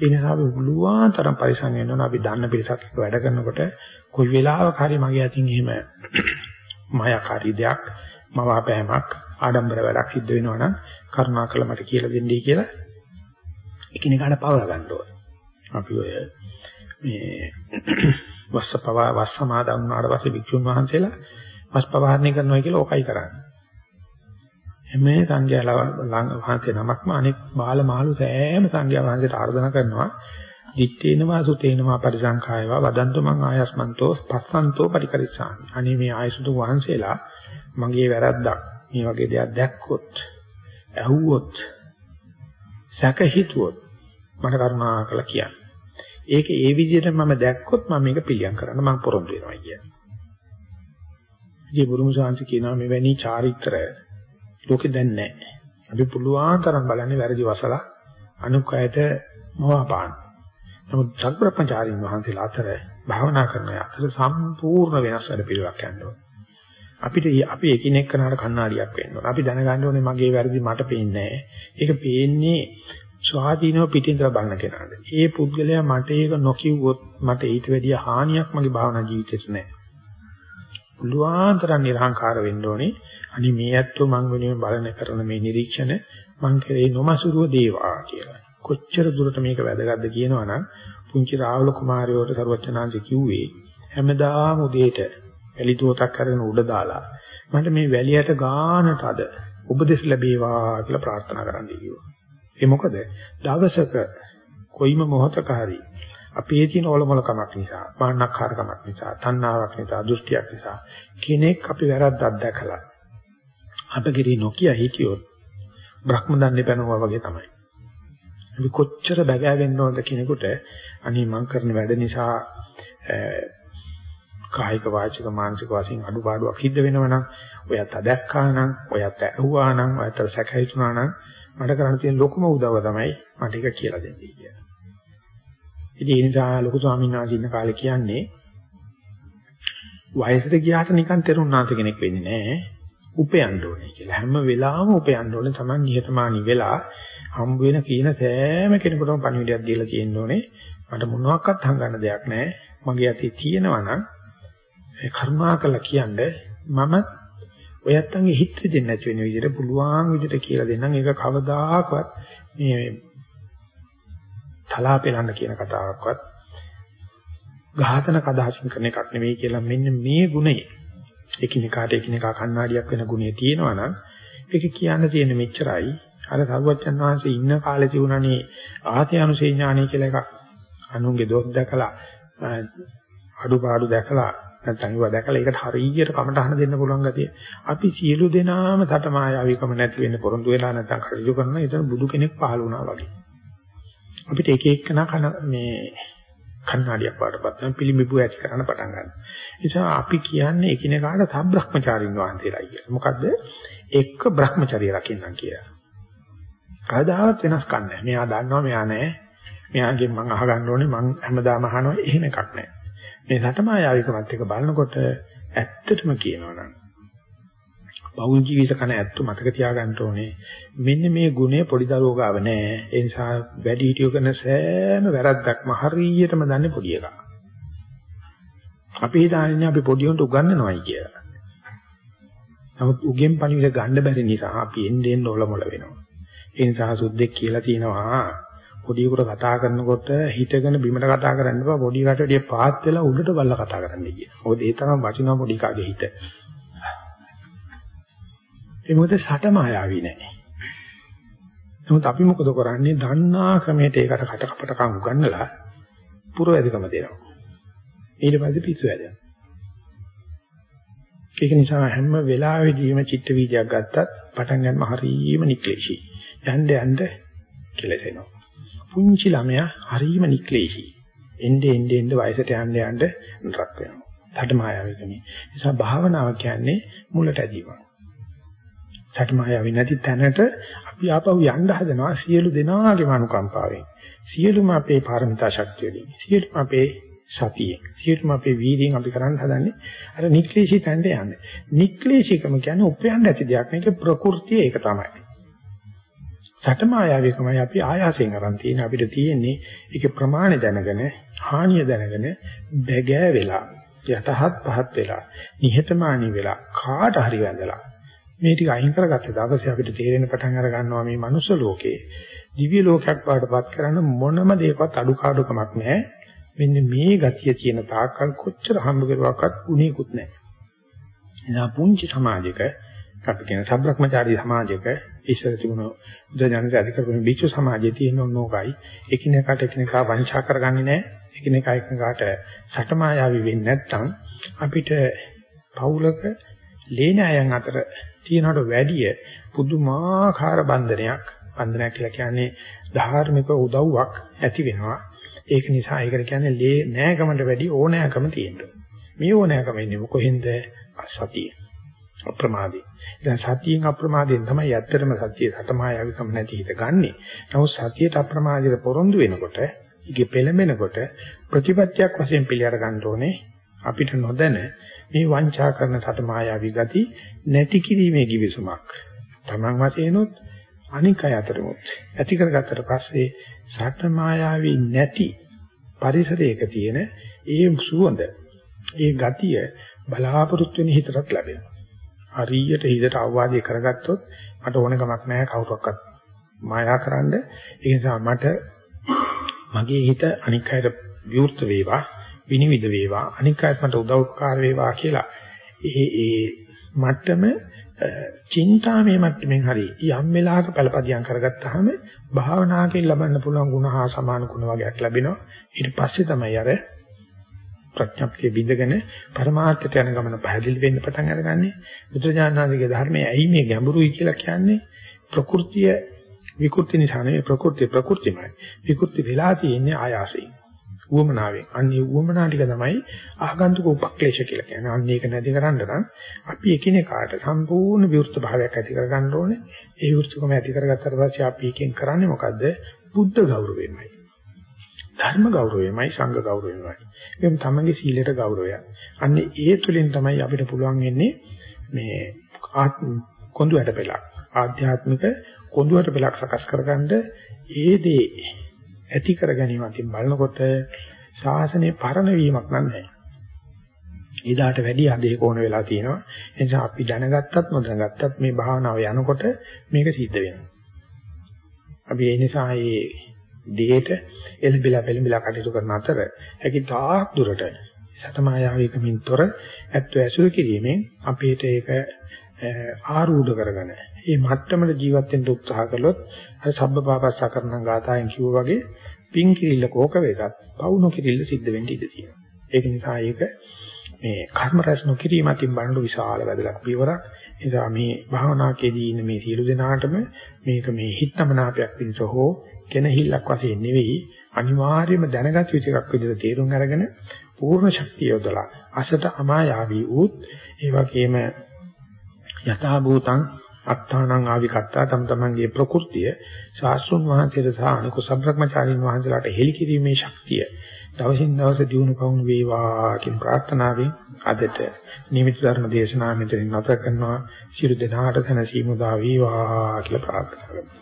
S1: ඒ නිසා අපි පුළුවන් තරම් පරිසං වෙනවා අපි දන්න පිරිසක් එක්ක වැඩ කරනකොට කොයි වෙලාවක හරි මගේ අතින් එහෙම මායාකාරී දෙයක් මවාපෑමක් ආඩම්බර වැඩක් සිද්ධ වෙනවා නම් කරුණාකර මට කියලා දෙන්නයි කියලා එකිනෙකාට පවර ගන්න ඕනේ. අපි ඔය මේ වස්සපවා වස්සමාදන් වුණාට පස්සේ භික්ෂුන් වහන්සේලා වස් පවාරණය කරනවා කියලා ඕකයි කරන්නේ. එමේ සංඝයා වහන්සේ නමක්ම අනෙක් බාල මහලු සෑම සංඝයා වහන්සේට ආර්දනා කරනවා දිත්තේනවා සුතේනවා පරිසංඛායවා වදන්තු මං ආයස්මන්තෝ පස්සන්තෝ පරිකරිස්සාමි. අනේ මේ ආයසුතු වහන්සේලා මගේ වැරද්දක් මේ වගේ දෙයක් දැක්කොත් ඇහුවොත් සැක හිතුවොත් මට කරුණා කළා කියන්න. ඒක ඒ විදිහට මම දැක්කොත් මම මේක පිළියම් කරන්න මම පොරොන්දු වෙනවා කියන්නේ. ඉතින් බුදුම ශාන්ති කියනවා මෙවැනි චාරිත්‍ර ලෝකේ දැන් නැහැ. අපි පුළුවන් තරම් බලන්නේ වැරදි වසලා අනුකයට මොහපාන. නමුත් සත්‍බ්‍රහ්මචාරින් වහන්සේලා අතර භාවනා කරන අතර සම්පූර්ණ වෙනස් වැඩ පිළිවෙලක් යනවා. අපිට අපි එකිනෙක කරනාට කණ්ණාඩියක් වෙන්න ඕන. අපි දැනගන්න ඕනේ මගේ වැරදි මට පේන්නේ ඒක පේන්නේ ස්වාධීනව පිටින්දලා බලන කෙනාට. ඒ පුද්ගලයා මට ඒක නොකියුවොත් මට ඊට වැඩිය හානියක් මගේ භාවනා ජීවිතේට නැහැ. පුළුවන්තරම් නිර්හංකාර වෙන්න ඕනේ. අනි මේ ඇත්තෝ මං වෙනුවෙන් බලන කරන මේ නිරීක්ෂණ මං කරේ නොමසුරුව දේවා කියලා. කොච්චර දුරට මේක වැදගත්ද කියනවනම් පුංචි රාහුල කුමාරයෝට සරුවචනාංශ කිව්වේ හැමදාම උදේට වැලි දුවටක් අරගෙන උඩ දාලා මට මේ වැලියට ගානට අද උපදෙස් ලැබේවා කියලා ප්‍රාර්ථනා කරන්න කිව්වා. ඒ මොකද දවසක කොයිම මොහතක හරි අපේ තියෙන ඔලොමලකමක් නිසා, මාන්නක්කාරකමක් නිසා, තණ්හාවක් නිසා, දෘෂ්ටියක් නිසා කෙනෙක් අපි වැරද්දක් දැකලා අපගිරි නොකිය හිටියොත් බ්‍රහ්ම දන්නේ පැනනවා වගේ තමයි. අපි කොච්චර බගෑ වෙන්න ඕනද කෙනෙකුට අනේ මං කරන වැඩ නිසා කායික වාචික මානසික වශයෙන් අඩුපාඩුවක් සිද්ධ වෙනවනම් ඔයත් අදැක්කා නම් ඔයත් ඇහුවා නම් ඔයත් සැකහිතුණා නම් මට කරන්න තියෙන ලොකුම උදව්ව තමයි මට ඒක කියලා දෙන්නේ කියලා. ඉතින් ඒ නිසා ලොකු ස්වාමීන් වහන්සේ ඉන්න කාලේ කියන්නේ වයසට ගියාට නිකන් තෙරුණාන්ත කෙනෙක් වෙන්නේ නැහැ. උපයන්න ඕනේ කියලා. හැම වෙලාවෙම උපයන්න ඕනේ. Taman නිහතමානී වෙලා හම්බ වෙන කීන සෑම කෙනෙකුටම පණිවිඩයක් දීලා තියෙන්න ඕනේ. මට මොනවාක්වත් හංගන්න දෙයක් නැහැ. මගේ අතේ තියෙනවා නම් ඒ කරුණාකරලා කියන්නේ මම ඔයත් අංගෙ හිත දෙන්නේ නැති වෙන විදිහට පුළුවන් විදිහට කියලා දෙන්නම්. ඒක කවදාකවත් මේ තලා පෙලන්න කියන කතාවක්වත් ඝාතන කදාසින් කරන එකක් නෙවෙයි කියලා මෙන්න මේ ගුණය එකිනෙකාට එකිනෙකා කණ්ණාඩියක් වෙන ගුණය තියෙනවා නම් ඒක කියන්න තියෙන මෙච්චරයි අර සරුවච්චන් වහන්සේ ඉන්න කාලේ තිබුණානේ ආත්‍යානුසේ ඥානය කියලා එකක් අනුන්ගේ දොස් දැකලා අඩුපාඩු දැකලා නැත්නම් ඒවා දැකලා ඒකට හරියට කමටහන දෙන්න පුළුවන් ගතිය. අපි සියලු දෙනාම තටමායාවිකම නැති වෙන්න පොරොන්දු වෙලා නැත්නම් කටයුතු කරනවා. ඒතර බුදු කෙනෙක් පහළ වුණා වගේ. අපිට එක එකනා කන මේ කන්නාඩියක් වඩපත් වෙන පිළිමිබු ඇති කරන්න පටන් ගන්නවා. ඒ නිසා අපි කියන්නේ එකිනෙකාට සබ්‍රහ්මචාරින් වහන්සේලා කියලා. මොකද්ද? එක්ක බ්‍රහ්මචාරිය රකින්නම් කියලා. කවදාවත් වෙනස් කන්නේ මෙයා දන්නවා මෙයා නැහැ. මෙයාගෙන් මම අහගන්න ඕනේ මම හැමදාම අහනවා එහෙම එකක් නැහැ. මේ සතමායාවිකමත් එක බලනකොට ඇත්තටම කියනවනම් බහුල් ජීවිත කන ඇත්තු මතක තියාගන්න ඕනේ. මෙන්න මේ ගුණය පොඩි දරුවෝ ගාව නැහැ. ඒ නිසා වැඩි හිටියෝ කරන සෑම වැරද්දක්ම හරියටම දන්නේ පොඩි එකා. අපි හිතන්නේ අපි පොඩි උන්ට උගන්වනවයි කියලා. නමුත් උගෙන් පණිවිඩ ගන්න බැරි නිසා අපි එන්නේ එන්න ඔලොමල වෙනවා. ඒ නිසා සුද්දෙක් කියලා තියෙනවා පොඩියෙකුට කතා කරනකොට හිතගෙන බිමට කතා කරන්න එපා පොඩි කට වැඩිය පාත් වෙලා උඩට බල්ලා කතා කරන්න කියන. මොකද ඒ තරම් වටිනවා පොඩි කාගේ හිත. ඒ මොකද සට මායාවී නැහැ. නමුත් අපි මොකද කරන්නේ? දන්නා ක්‍රමයට ඒකට කට කපටකම් උගන්නලා පුරවැදිකම දෙනවා. ඊට පස්සේ පිස්සු වැදෙනවා. ඒක නිසා හැම වෙලාවෙදීම චිත්ත වීදියක් ගත්තත් පටන් ගන්න හරීම නික්ලේශී. යන්න යන්න කෙලසෙනවා. පුංචි ළමයා හරීම නික්ලේශී. එnde ende ende වයසට යන්න යන්න නරක වෙනවා. ධර්මායාවෙකනේ. නිසා භාවනාව කියන්නේ මුලට ඇදීමක්. ධර්මායාවෙ නැති තැනට අපි ආපහු යන්න හදනවා සියලු දෙනාගේම අනුකම්පාවෙන්. සියලුම අපේ පාරමිතා ශක්තිය වලින්. සියලුම අපේ සතියෙන්. සියලුම අපේ වීර්යයෙන් අපි කරන්න හදන්නේ අර නික්ලේශී තැනට යන්නේ. නික්ලේශීකම කියන්නේ උපයන්න ඇති දෙයක් නෙක ප්‍රകൃතිය ඒක තමයි. සටමායාවිකමයි අපි ආයාසයෙන් අරන් තියෙන අපිට තියෙන්නේ ඒකේ ප්‍රමාණය දැනගෙන හානිය දැනගෙන බැගෑ වෙලා යටහත් පහත් වෙලා නිහතමානී වෙලා කාට හරි වැඳලා. මේ ටික අයින් කරගත්ත දවසේ අපිට තේරෙන පටන් අර ගන්නවා මේ මනුස්ස ලෝකේ. දිව්‍ය ලෝකයක් වඩපත් කරන්න මොනම දෙයක්වත් අඩුකාඩුකමක් නැහැ. මෙන්න මේ ගතිය තියෙන තාක්කල් කොච්චර හම්බ කරුවක්වත් උණේකුත් නැහැ. එනවා පුංචි සමාජයක අපි කියන සබ්‍රක්‍මචාරී සමාජයක ඉස්සර තිබුණු බුදුජානක අධිකරණ බිච්චු සමාජයේ තියෙන ඕනෝගයි එකිනෙකාට එකිනෙකා වංචා කරගන්නේ නැහැ. එකිනෙකා එකිනෙකාට සටමායාවි වෙන්නේ නැත්නම් අපිට පෞලක ලේනයන් අතර තියෙනවට වැඩිය පුදුමාකාර බන්ධනයක් බන්ධනයක් කියලා කියන්නේ ධාර්මික උදව්වක් ඇති වෙනවා ඒක නිසා ඒකට කියන්නේ ලේ නෑකමට වැඩි ඕනෑකම තියෙනවා. මේ ඕනෑකම ඉන්නේ කොහෙන්ද? සතිය. අප්‍රමාදී. දැන් සතියෙන් අප්‍රමාදයෙන් තමයි ඇත්තටම සතිය සතමායාවිකම නැති හිත ගන්නෙ. නමුත් සතියට අප්‍රමාදයට පොරොන්දු වෙනකොට, ඊගේ පෙළඹෙනකොට ප්‍රතිපත්තියක් වශයෙන් පිළිඅර ගන්න ඕනේ. අපිට නොදැන මේ වංචා කරන සතමායාවී ගති නැති කිරීමේ කිවිසුමක්. Taman වශයෙන්ොත් අනික් අය අතරමුත් ඇති කරගත්තට පස්සේ සතමායාවී නැති පරිසරයක තියෙන ඒ සුවඳ ඒ ගතිය බලාපොරොත්තු වෙන හිතට ලැබෙනවා. හරියට හිතට අවවාදේ කරගත්තොත් මට ඕන කමක් නැහැ කවුරක්වත් මායාකරන්න. ඒ නිසා මට මගේ හිත අනික් අයට විවෘත වේවා, විනිවිද වේවා, අනික් අයට මට උදව්කාර වේවා කියලා ඒ ඒ මට්ටම චින්තාමය මට්ටමින් හරි යම් වෙලාවක පළපදියම් කරගත්තාම භාවනාවකින් ලබන්න පුළුවන් ಗುಣ හා සමාන ගුණ වර්ගයක් ලැබෙනවා ඊට පස්සේ තමයි අර ප්‍රඥප්තිය බිඳගෙන පරමාර්ථයට යන ගමන පැහැදිලි වෙන්න පටන් අරගන්නේ. බුදුජානනාථගේ ධර්මයේ ඇයි මේ ගැඹුරුයි කියලා කියන්නේ? ප්‍රകൃතිය විකෘති නිසා නෙවෙයි ප්‍රകൃති ප්‍රകൃතිමයි. විකෘති වෙලා තියෙන්නේ ආයාසයෙන්. උවමනාවෙන් අන්නේ උවමනා ටික තමයි ආගන්තුක උපක්ලේශ කියලා කියන්නේ. අන්න ඒක නැති කරන්න නම් අපි එකිනෙකාට සම්පූර්ණ විවෘත භාවයක් ඇති කරගන්න ඕනේ. ඒ විවෘතකම ඇති කරගත්තට පස්සේ අපි එකෙන් කරන්නේ මොකද්ද? බුද්ධ ගෞරවයමයි ධර්ම ගෞරවයමයි සංඝ ගෞරවයමයි. එම් තමන්ගේ සීලයට ගෞරවය. අන්න ඒ තුලින් තමයි අපිට පුළුවන් වෙන්නේ මේ කොඳුයට පෙලක් ආධ්‍යාත්මික කොඳුයට පෙලක් සකස් කරගන්න ඒ දේ ඇති කර ගැනීම අතින් බලනකොට ශාසනයේ පරණ වීමක් නැහැ. ඊදාට වැඩි අධේ කෝණ වෙලා තියෙනවා. ඒ නිසා අපි දැනගත්තත් නොදැනගත්තත් මේ භාවනාව යනකොට මේක සිද්ධ වෙනවා. අපි ඒ නිසා මේ දේට එළඹිලා පෙළඹිලා කටයුතු කරන අතර හැකි තාක් දුරට සතමායාවිකමින් තොර ඇත්ත ඇසුරු කිරීමෙන් අපිට ඒක ආරූඪ කරගෙන මේ මට්ටමල ජීවත් වෙන්න උත්සාහ කළොත් අර සබ්බපාපස්සා කරන ගාතාවෙන් කිව්වා වගේ පින් කිරිල්ල කෝක වේගත් පවුන කිරිල්ල සිද්ධ වෙන්න ඉඩ තියෙනවා. ඒක නිසා ඒක මේ කර්ම රැස් නොකිරීම අතින් බලන විශාල වැදගත් පියවරක්. ඒ නිසා මේ භාවනාකේදී ඉන්න මේ සියලු දෙනාටම මේක මේ හිතමනාපයක් පිණිස හෝ කෙනහිල්ලක් වශයෙන් නෙවෙයි අනිවාර්යයෙන්ම දැනගත් විචයක් විදිහට තේරුම් අරගෙන පූර්ණ ශක්තිය යොදලා අසත අමායාවී වූත් ඒ වගේම යථා භූතං අත්තානං ආවිකත්තා තම තමන්ගේ ප්‍රകൃතිය ශාස්ත්‍රුන් වහන්සේට සහ අනිකු සම්බ්‍රහ්මචාරින් වහන්සේලාට හෙළිකිරීමේ ශක්තිය දවසින් දවස දියුණු පවුණු වේවා කියන ප්‍රාර්ථනාවෙන් අදට නිමිති ධර්ම දේශනාව මෙතනින් නැවත කරනවා. සියලු දෙනාට සැනසීම උදා වේවා කියලා ප්‍රාර්ථනා කරනවා.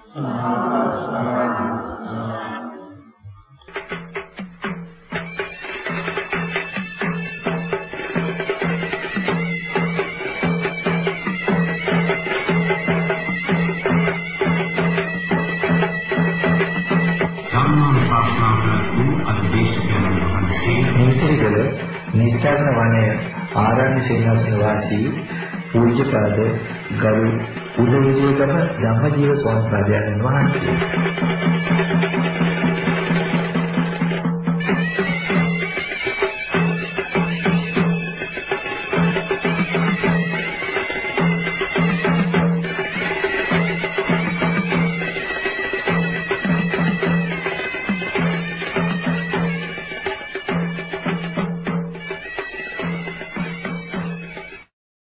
S2: නිස්සාරණ වනයේ ආරණ්‍ය සේනාසන වාසී පූජ්‍යපාද ගරු උදේවිදේකම ධම්මජීව ස්වාමීන් වහන්සේ